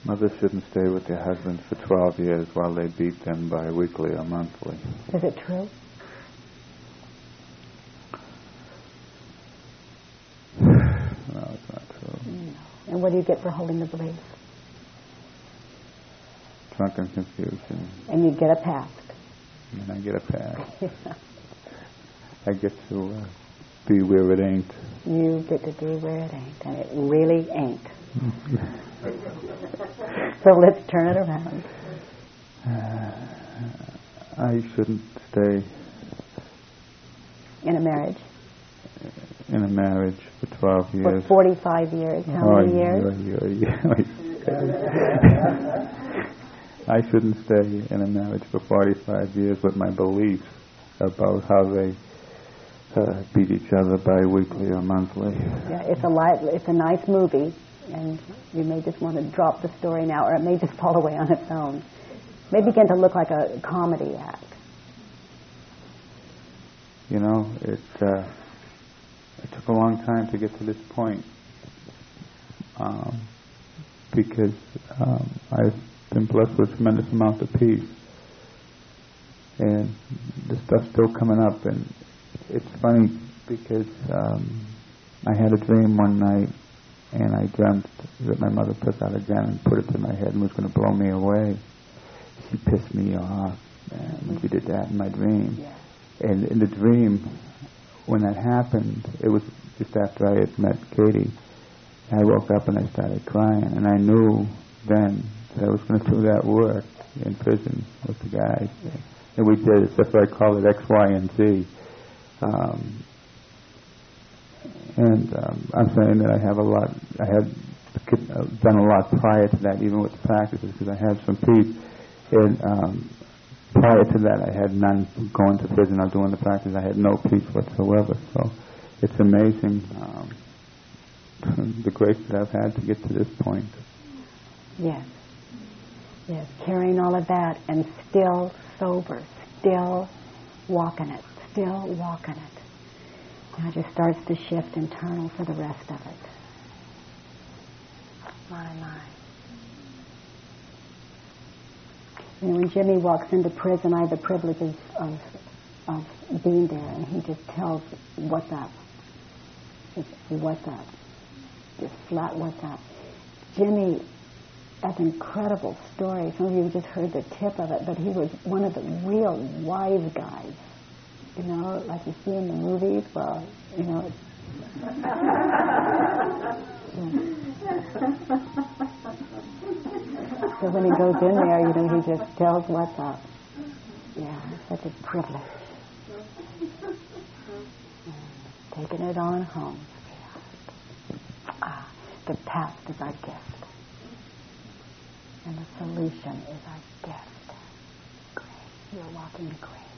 Mothers shouldn't stay with their husbands for 12 years while they beat them bi-weekly or monthly. Is it true? no, it's not true. No. And what do you get for holding the belief? Drunken confusion. And you get a pass. And I get a pass. I get to uh, be where it ain't. You get to be where it ain't, and it really ain't. so let's turn it around. Uh, I shouldn't stay In a marriage in a marriage for 12 for 45 years. How Oh, many years? I shouldn't stay in a marriage for 45 years with my beliefs about how they uh, beat each other bi-weekly or monthly. Yeah, it's a light, it's a nice movie, and you may just want to drop the story now, or it may just fall away on its own. It may begin to look like a comedy act. You know, it's uh, it took a long time to get to this point um, because um, I've been blessed with a tremendous amount of peace, and the stuff's still coming up. And it's funny because um, I had a dream one night, and I dreamt that my mother took out a gun and put it to my head and was going to blow me away. She pissed me off, and when she did that in my dream. Yeah. And in the dream, when that happened, it was just after I had met Katie. I woke up and I started crying, and I knew then that I was going to do that work in prison with the guys. And we did it. That's I call it X, Y, and Z. Um, and um, I'm saying that I have a lot. I had done a lot prior to that, even with the practices, because I had some peace. And um, prior to that, I had none going to prison or doing the practice. I had no peace whatsoever. So it's amazing um, the grace that I've had to get to this point. Yes. Yes. Carrying all of that and still sober, still walking it, still walking it. Now just starts to shift internal for the rest of it. My, my. You know, when Jimmy walks into prison, I have the privilege of, of, of being there, and he just tells what's up. Just what's up. Just flat what's up. Jimmy, that's an incredible story. Some of you just heard the tip of it, but he was one of the real wise guys. You know, like you see in the movies. Well, you know. It's, so when he goes in there, you know, he just tells what's up. Yeah, such a privilege. Taking it on home. Ah, the past is our gift. And the solution is our gift. Grace. You're walking in grace.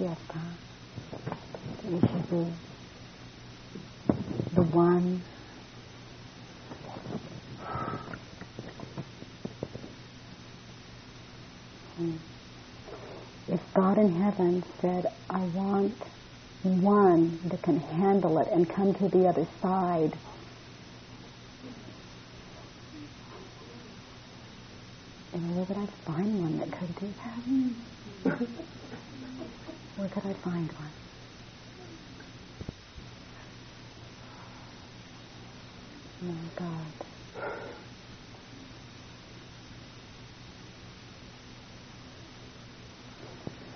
You the one hmm. if God in heaven said, I want one that can handle it and come to the other side. And where would I find one that could do that? where could I find one? Oh God.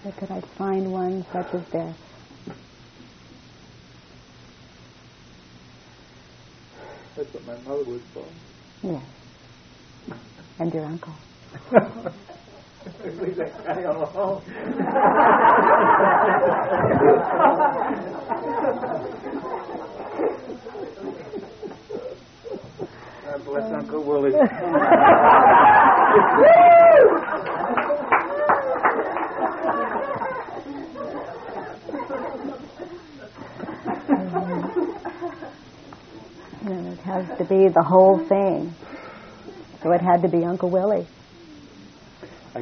Where could I find one such as this? That's what my mother was for. Yes. And your uncle. Leave that guy alone. God bless Uncle Willie. And it has to be the whole thing. So it had to be Uncle Willie. I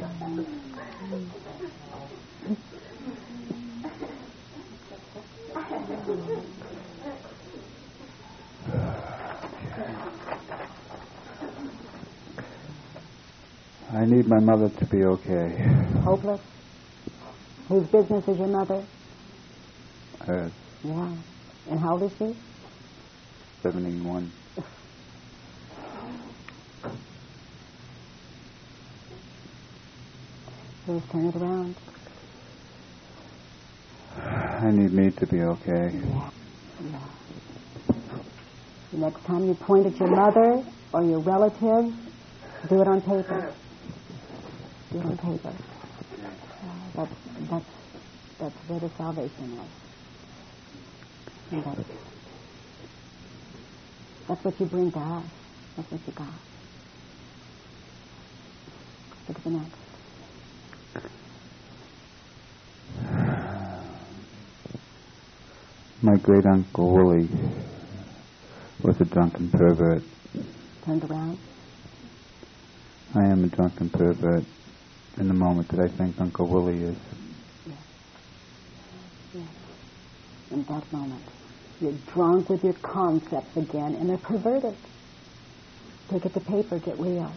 need my mother to be okay. Hopeless. Whose business is your mother? Hers, Yeah. And how old is she? 71. Please turn it around. I need me to be okay. The next time you point at your mother or your relatives, do it on paper. Do it on paper. Uh, that's, that's, that's where the salvation is. That's, that's what you bring to us. That's what you got. Look at the next. My great uncle Willie was a drunken pervert. Turned around. I am a drunken pervert in the moment that I think Uncle Willie is. Yes. Yes. In that moment. You're drunk with your concepts again, and they're perverted. Take it to paper, get real.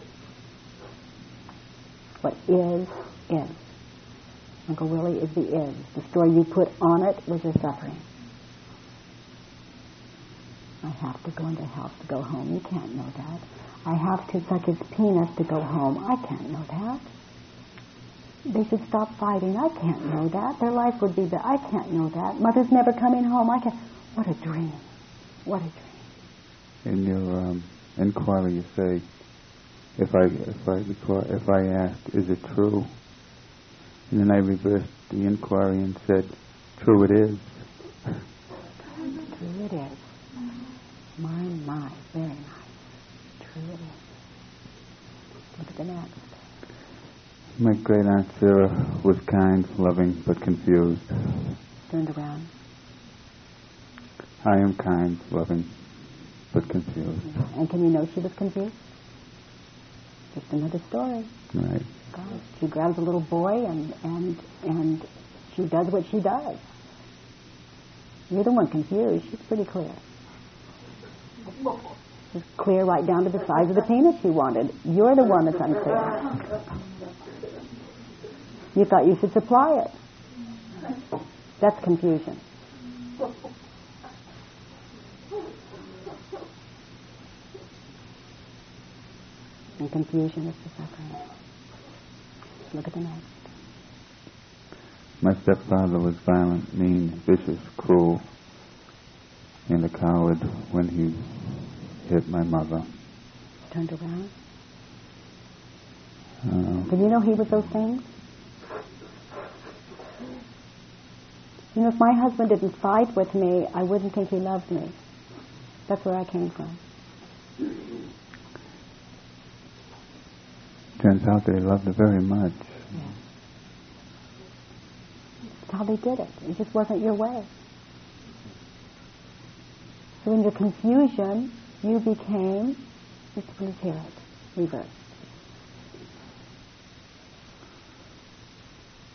What is, is. Uncle Willie is the is. The story you put on it was your suffering. I have to go into health to go home. You can't know that. I have to suck his penis to go home. I can't know that. They should stop fighting. I can't know that. Their life would be better. I can't know that. Mother's never coming home. I can't. What a dream. What a dream. In your um, inquiry, you say, if I if I if I asked, is it true? And then I reversed the inquiry and said, true it is. True it is. My, my. Very nice. True it is. Look at the next. My great aunt Sarah was kind, loving, but confused. Turned around. I am kind, loving, but confused. And can you know she was confused? Just another story. Right. She grabs a little boy and and and she does what she does. You're the one confused. She's pretty clear. She's clear right down to the size of the penis she wanted. You're the one that's unclear. You thought you should supply it. That's confusion. And confusion is the suffering. Look at the next. My stepfather was violent, mean, vicious, cruel, and a coward when he hit my mother. Turned around. Uh, Did you know he was those things? You know, if my husband didn't fight with me, I wouldn't think he loved me. That's where I came from. Turns out that he loved her very much. That's how they did it. It just wasn't your way. So in your confusion, you became, let's please hear it, reverse.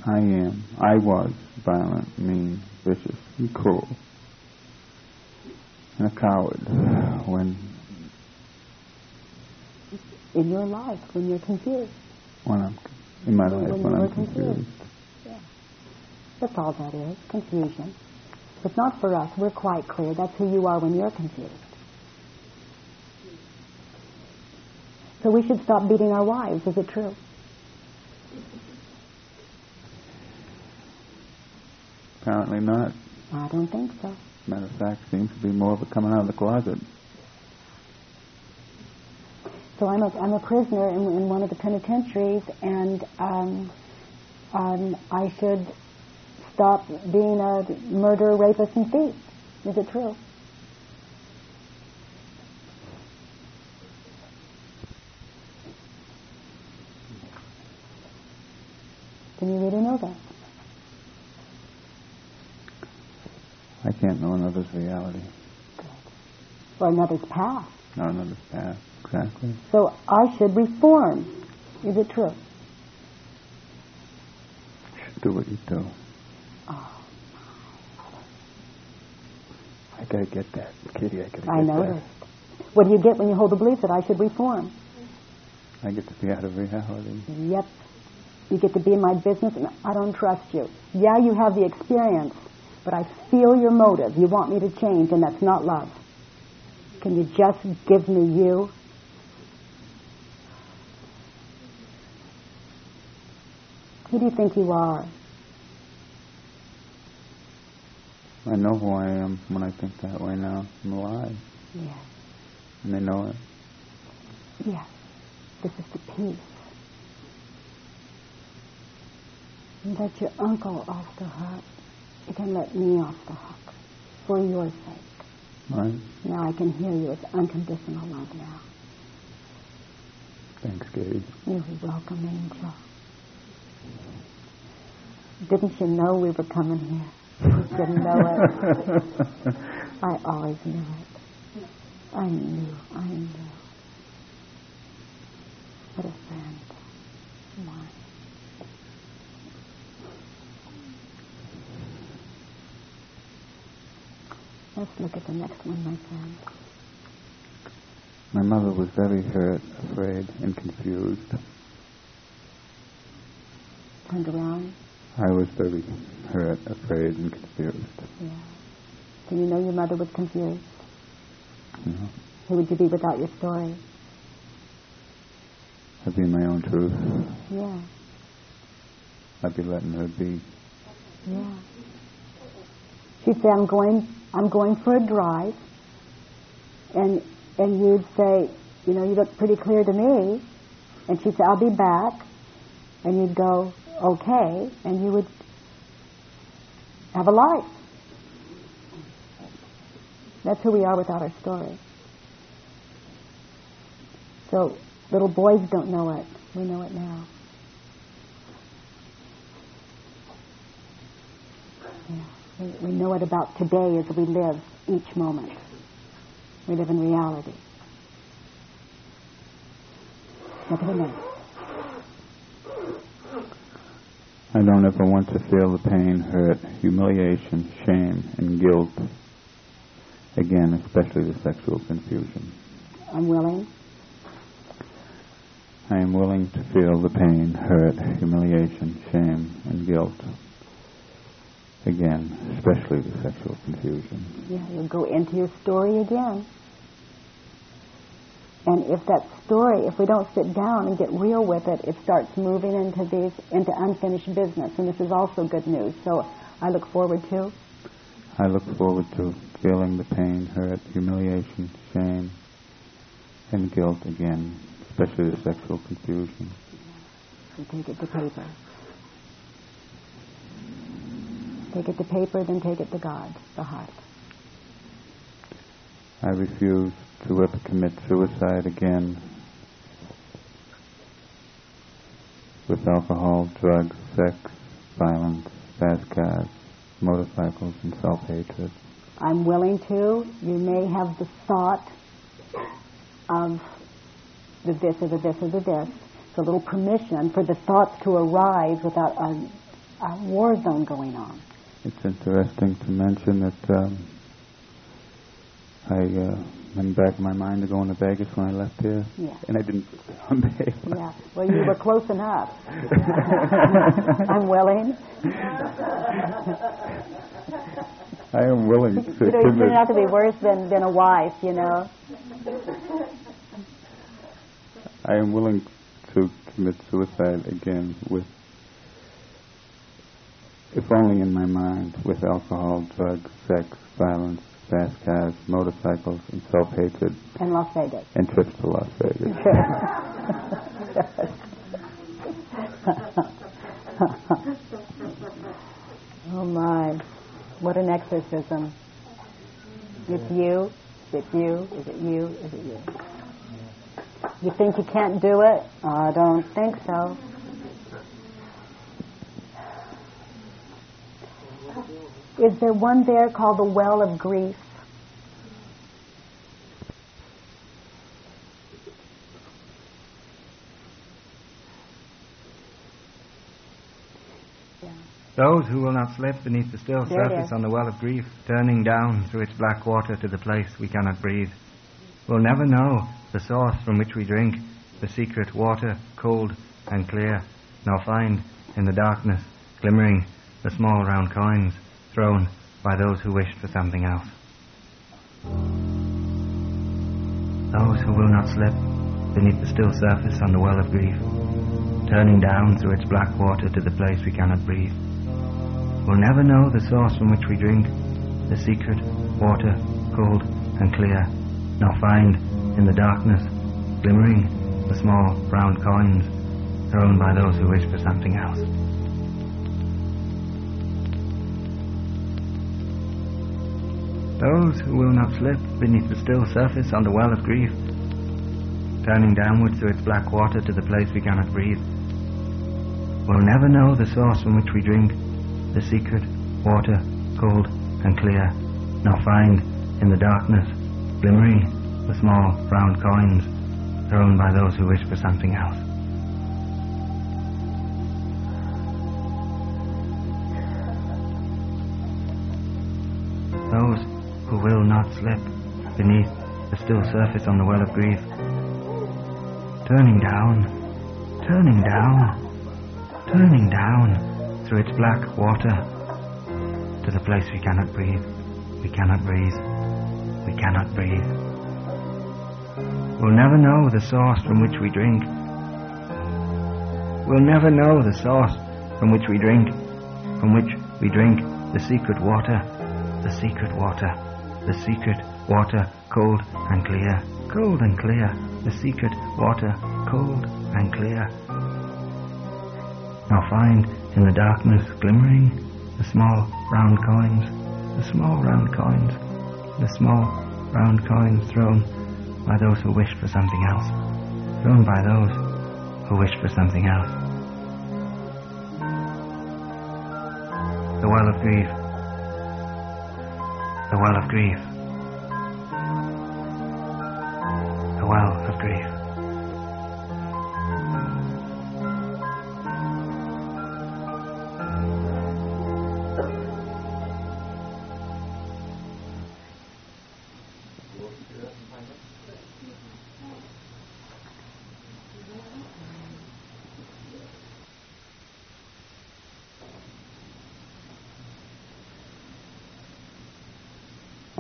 I am, I was violent, mean, vicious, and cruel, and a coward when In your life, when you're confused. when I'm in my life you when I'm confused. yeah, That's all that is, confusion. It's not for us. We're quite clear. That's who you are when you're confused. So we should stop beating our wives. Is it true? Apparently not. I don't think so. Matter of fact, seems to be more of a coming out of the closet. So I'm a, I'm a prisoner in, in one of the penitentiaries, and um, um, I should stop being a murderer, rapist, and thief. Is it true? Can you really know that? I can't know another's reality, Or another's past. Not another's past. Exactly. So I should reform. Is it true? Should do what you do. Oh, I gotta get that, Kitty. I gotta I get noticed. What do you get when you hold the belief that I should reform? I get to be out of reality. Yep. You get to be in my business and I don't trust you. Yeah, you have the experience, but I feel your motive. You want me to change and that's not love. Can you just give me you? Who do you think you are? I know who I am when I think that way now. I'm alive, Yes. and they know it. Yes. This is the peace. And let your uncle off the hook. You can let me off the hook. For your sake. Right? Now I can hear you. It's unconditional love now. Thanks, Kitty. You're welcome, angel. Didn't you know we were coming here? You didn't know it. I always knew it. I knew, I knew. What a friend. Mine. Let's look at the next one, my friend. My mother was very hurt, afraid, and confused. Turned around. I was very hurt, afraid, and confused. Yeah. Do you know your mother was confused? Know, Who would you be without your story? I'd be my own truth. Yeah, I'd be letting her be. yeah. She'd say, "I'm going, I'm going for a drive," and and you'd say, "You know, you look pretty clear to me," and she'd say, "I'll be back," and you'd go, "Okay," and you would have a life. That's who we are without our story. So little boys don't know it. We know it now. Yeah. We, know it about today as we live each moment. We live in reality. Look at the next. I don't ever want to feel the pain, hurt, humiliation, shame, and guilt again, especially the sexual confusion. I'm willing. I am willing to feel the pain, hurt, humiliation, shame, and guilt again, especially the sexual confusion. Yeah, you'll go into your story again. And if that story, if we don't sit down and get real with it, it starts moving into these into unfinished business. And this is also good news. So I look forward to. I look forward to feeling the pain, hurt, humiliation, shame, and guilt again, especially the sexual confusion. So take it to paper. Take it to paper, then take it to God, the heart. I refuse to ever commit suicide again with alcohol, drugs, sex, violence, fast cars, motorcycles, and self-hatred. I'm willing to. You may have the thought of the this or the this or the this. It's a little permission for the thoughts to arise without a a war zone going on. It's interesting to mention that um, I uh, went back in my mind to going to Vegas when I left here, Yeah. and I didn't it on paper. Yeah. Well, you were close enough. I'm willing. I am willing to You know, you commit. turn out to be worse than, than a wife, you know. I am willing to commit suicide again with, if only in my mind, with alcohol, drugs, sex, violence, fast cars, motorcycles, and self-hatred, And Las Vegas. and trips to Las Vegas. oh my, what an exorcism. It's you, it's you, is it you, is it you? You think you can't do it? Oh, I don't think so. Is there one there called the Well of Grief? Those who will not slip beneath the still There surface on the well of grief, turning down through its black water to the place we cannot breathe, will never know the source from which we drink, the secret water, cold and clear, nor find in the darkness, glimmering, the small round coins thrown by those who wished for something else. Those who will not slip beneath the still surface on the well of grief, turning down through its black water to the place we cannot breathe, will never know the source from which we drink, the secret water, cold and clear, nor find in the darkness, glimmering, the small round coins thrown by those who wish for something else. Those who will not slip beneath the still surface on the well of grief, turning downwards through its black water to the place we cannot breathe, will never know the source from which we drink, the secret water, cold and clear, nor find in the darkness, glimmering, the small round coins thrown by those who wish for something else. Those who will not slip beneath the still surface on the well of grief, turning down, turning down, turning down through its black water to the place we cannot breathe, we cannot breathe, we cannot breathe. We'll never know the source from which we drink. We'll never know the source from which we drink, from which we drink the secret water, the secret water, the secret water, cold and clear, cold and clear, the secret water, cold and clear. Now find in the darkness glimmering the small round coins, the small round coins, the small round coins thrown by those who wish for something else, thrown by those who wish for something else. The well of grief, the well of grief, the well of grief.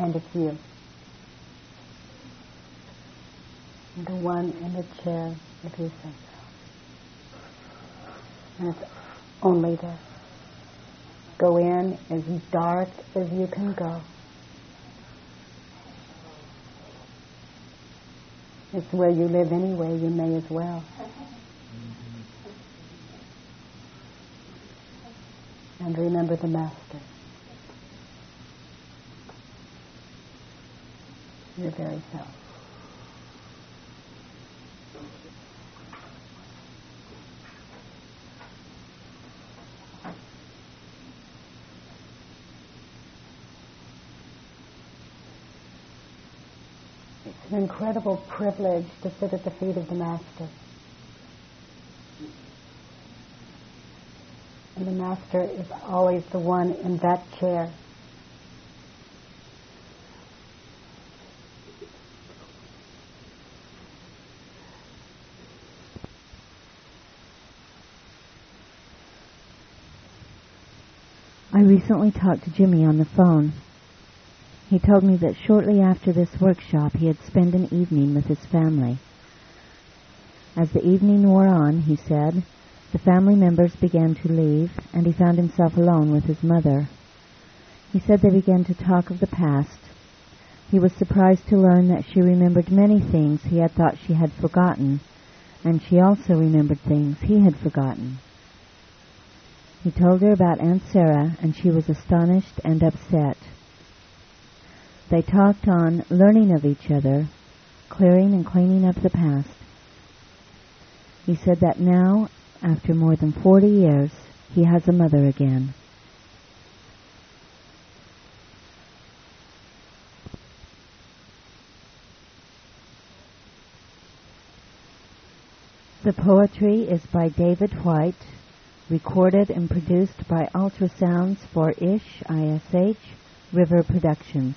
And it's you. The one in the chair, if you say so. And it's only there. Go in as dark as you can go. It's where you live anyway, you may as well. And remember the Master. Your very self. It's an incredible privilege to sit at the feet of the Master. And the Master is always the one in that chair. I recently talked to Jimmy on the phone. He told me that shortly after this workshop he had spent an evening with his family. As the evening wore on, he said, the family members began to leave, and he found himself alone with his mother. He said they began to talk of the past. He was surprised to learn that she remembered many things he had thought she had forgotten, and she also remembered things he had forgotten. He told her about Aunt Sarah, and she was astonished and upset. They talked on learning of each other, clearing and cleaning up the past. He said that now, after more than 40 years, he has a mother again. The poetry is by David Whyte, recorded and produced by Ultrasounds for Ish, ISH, River Productions.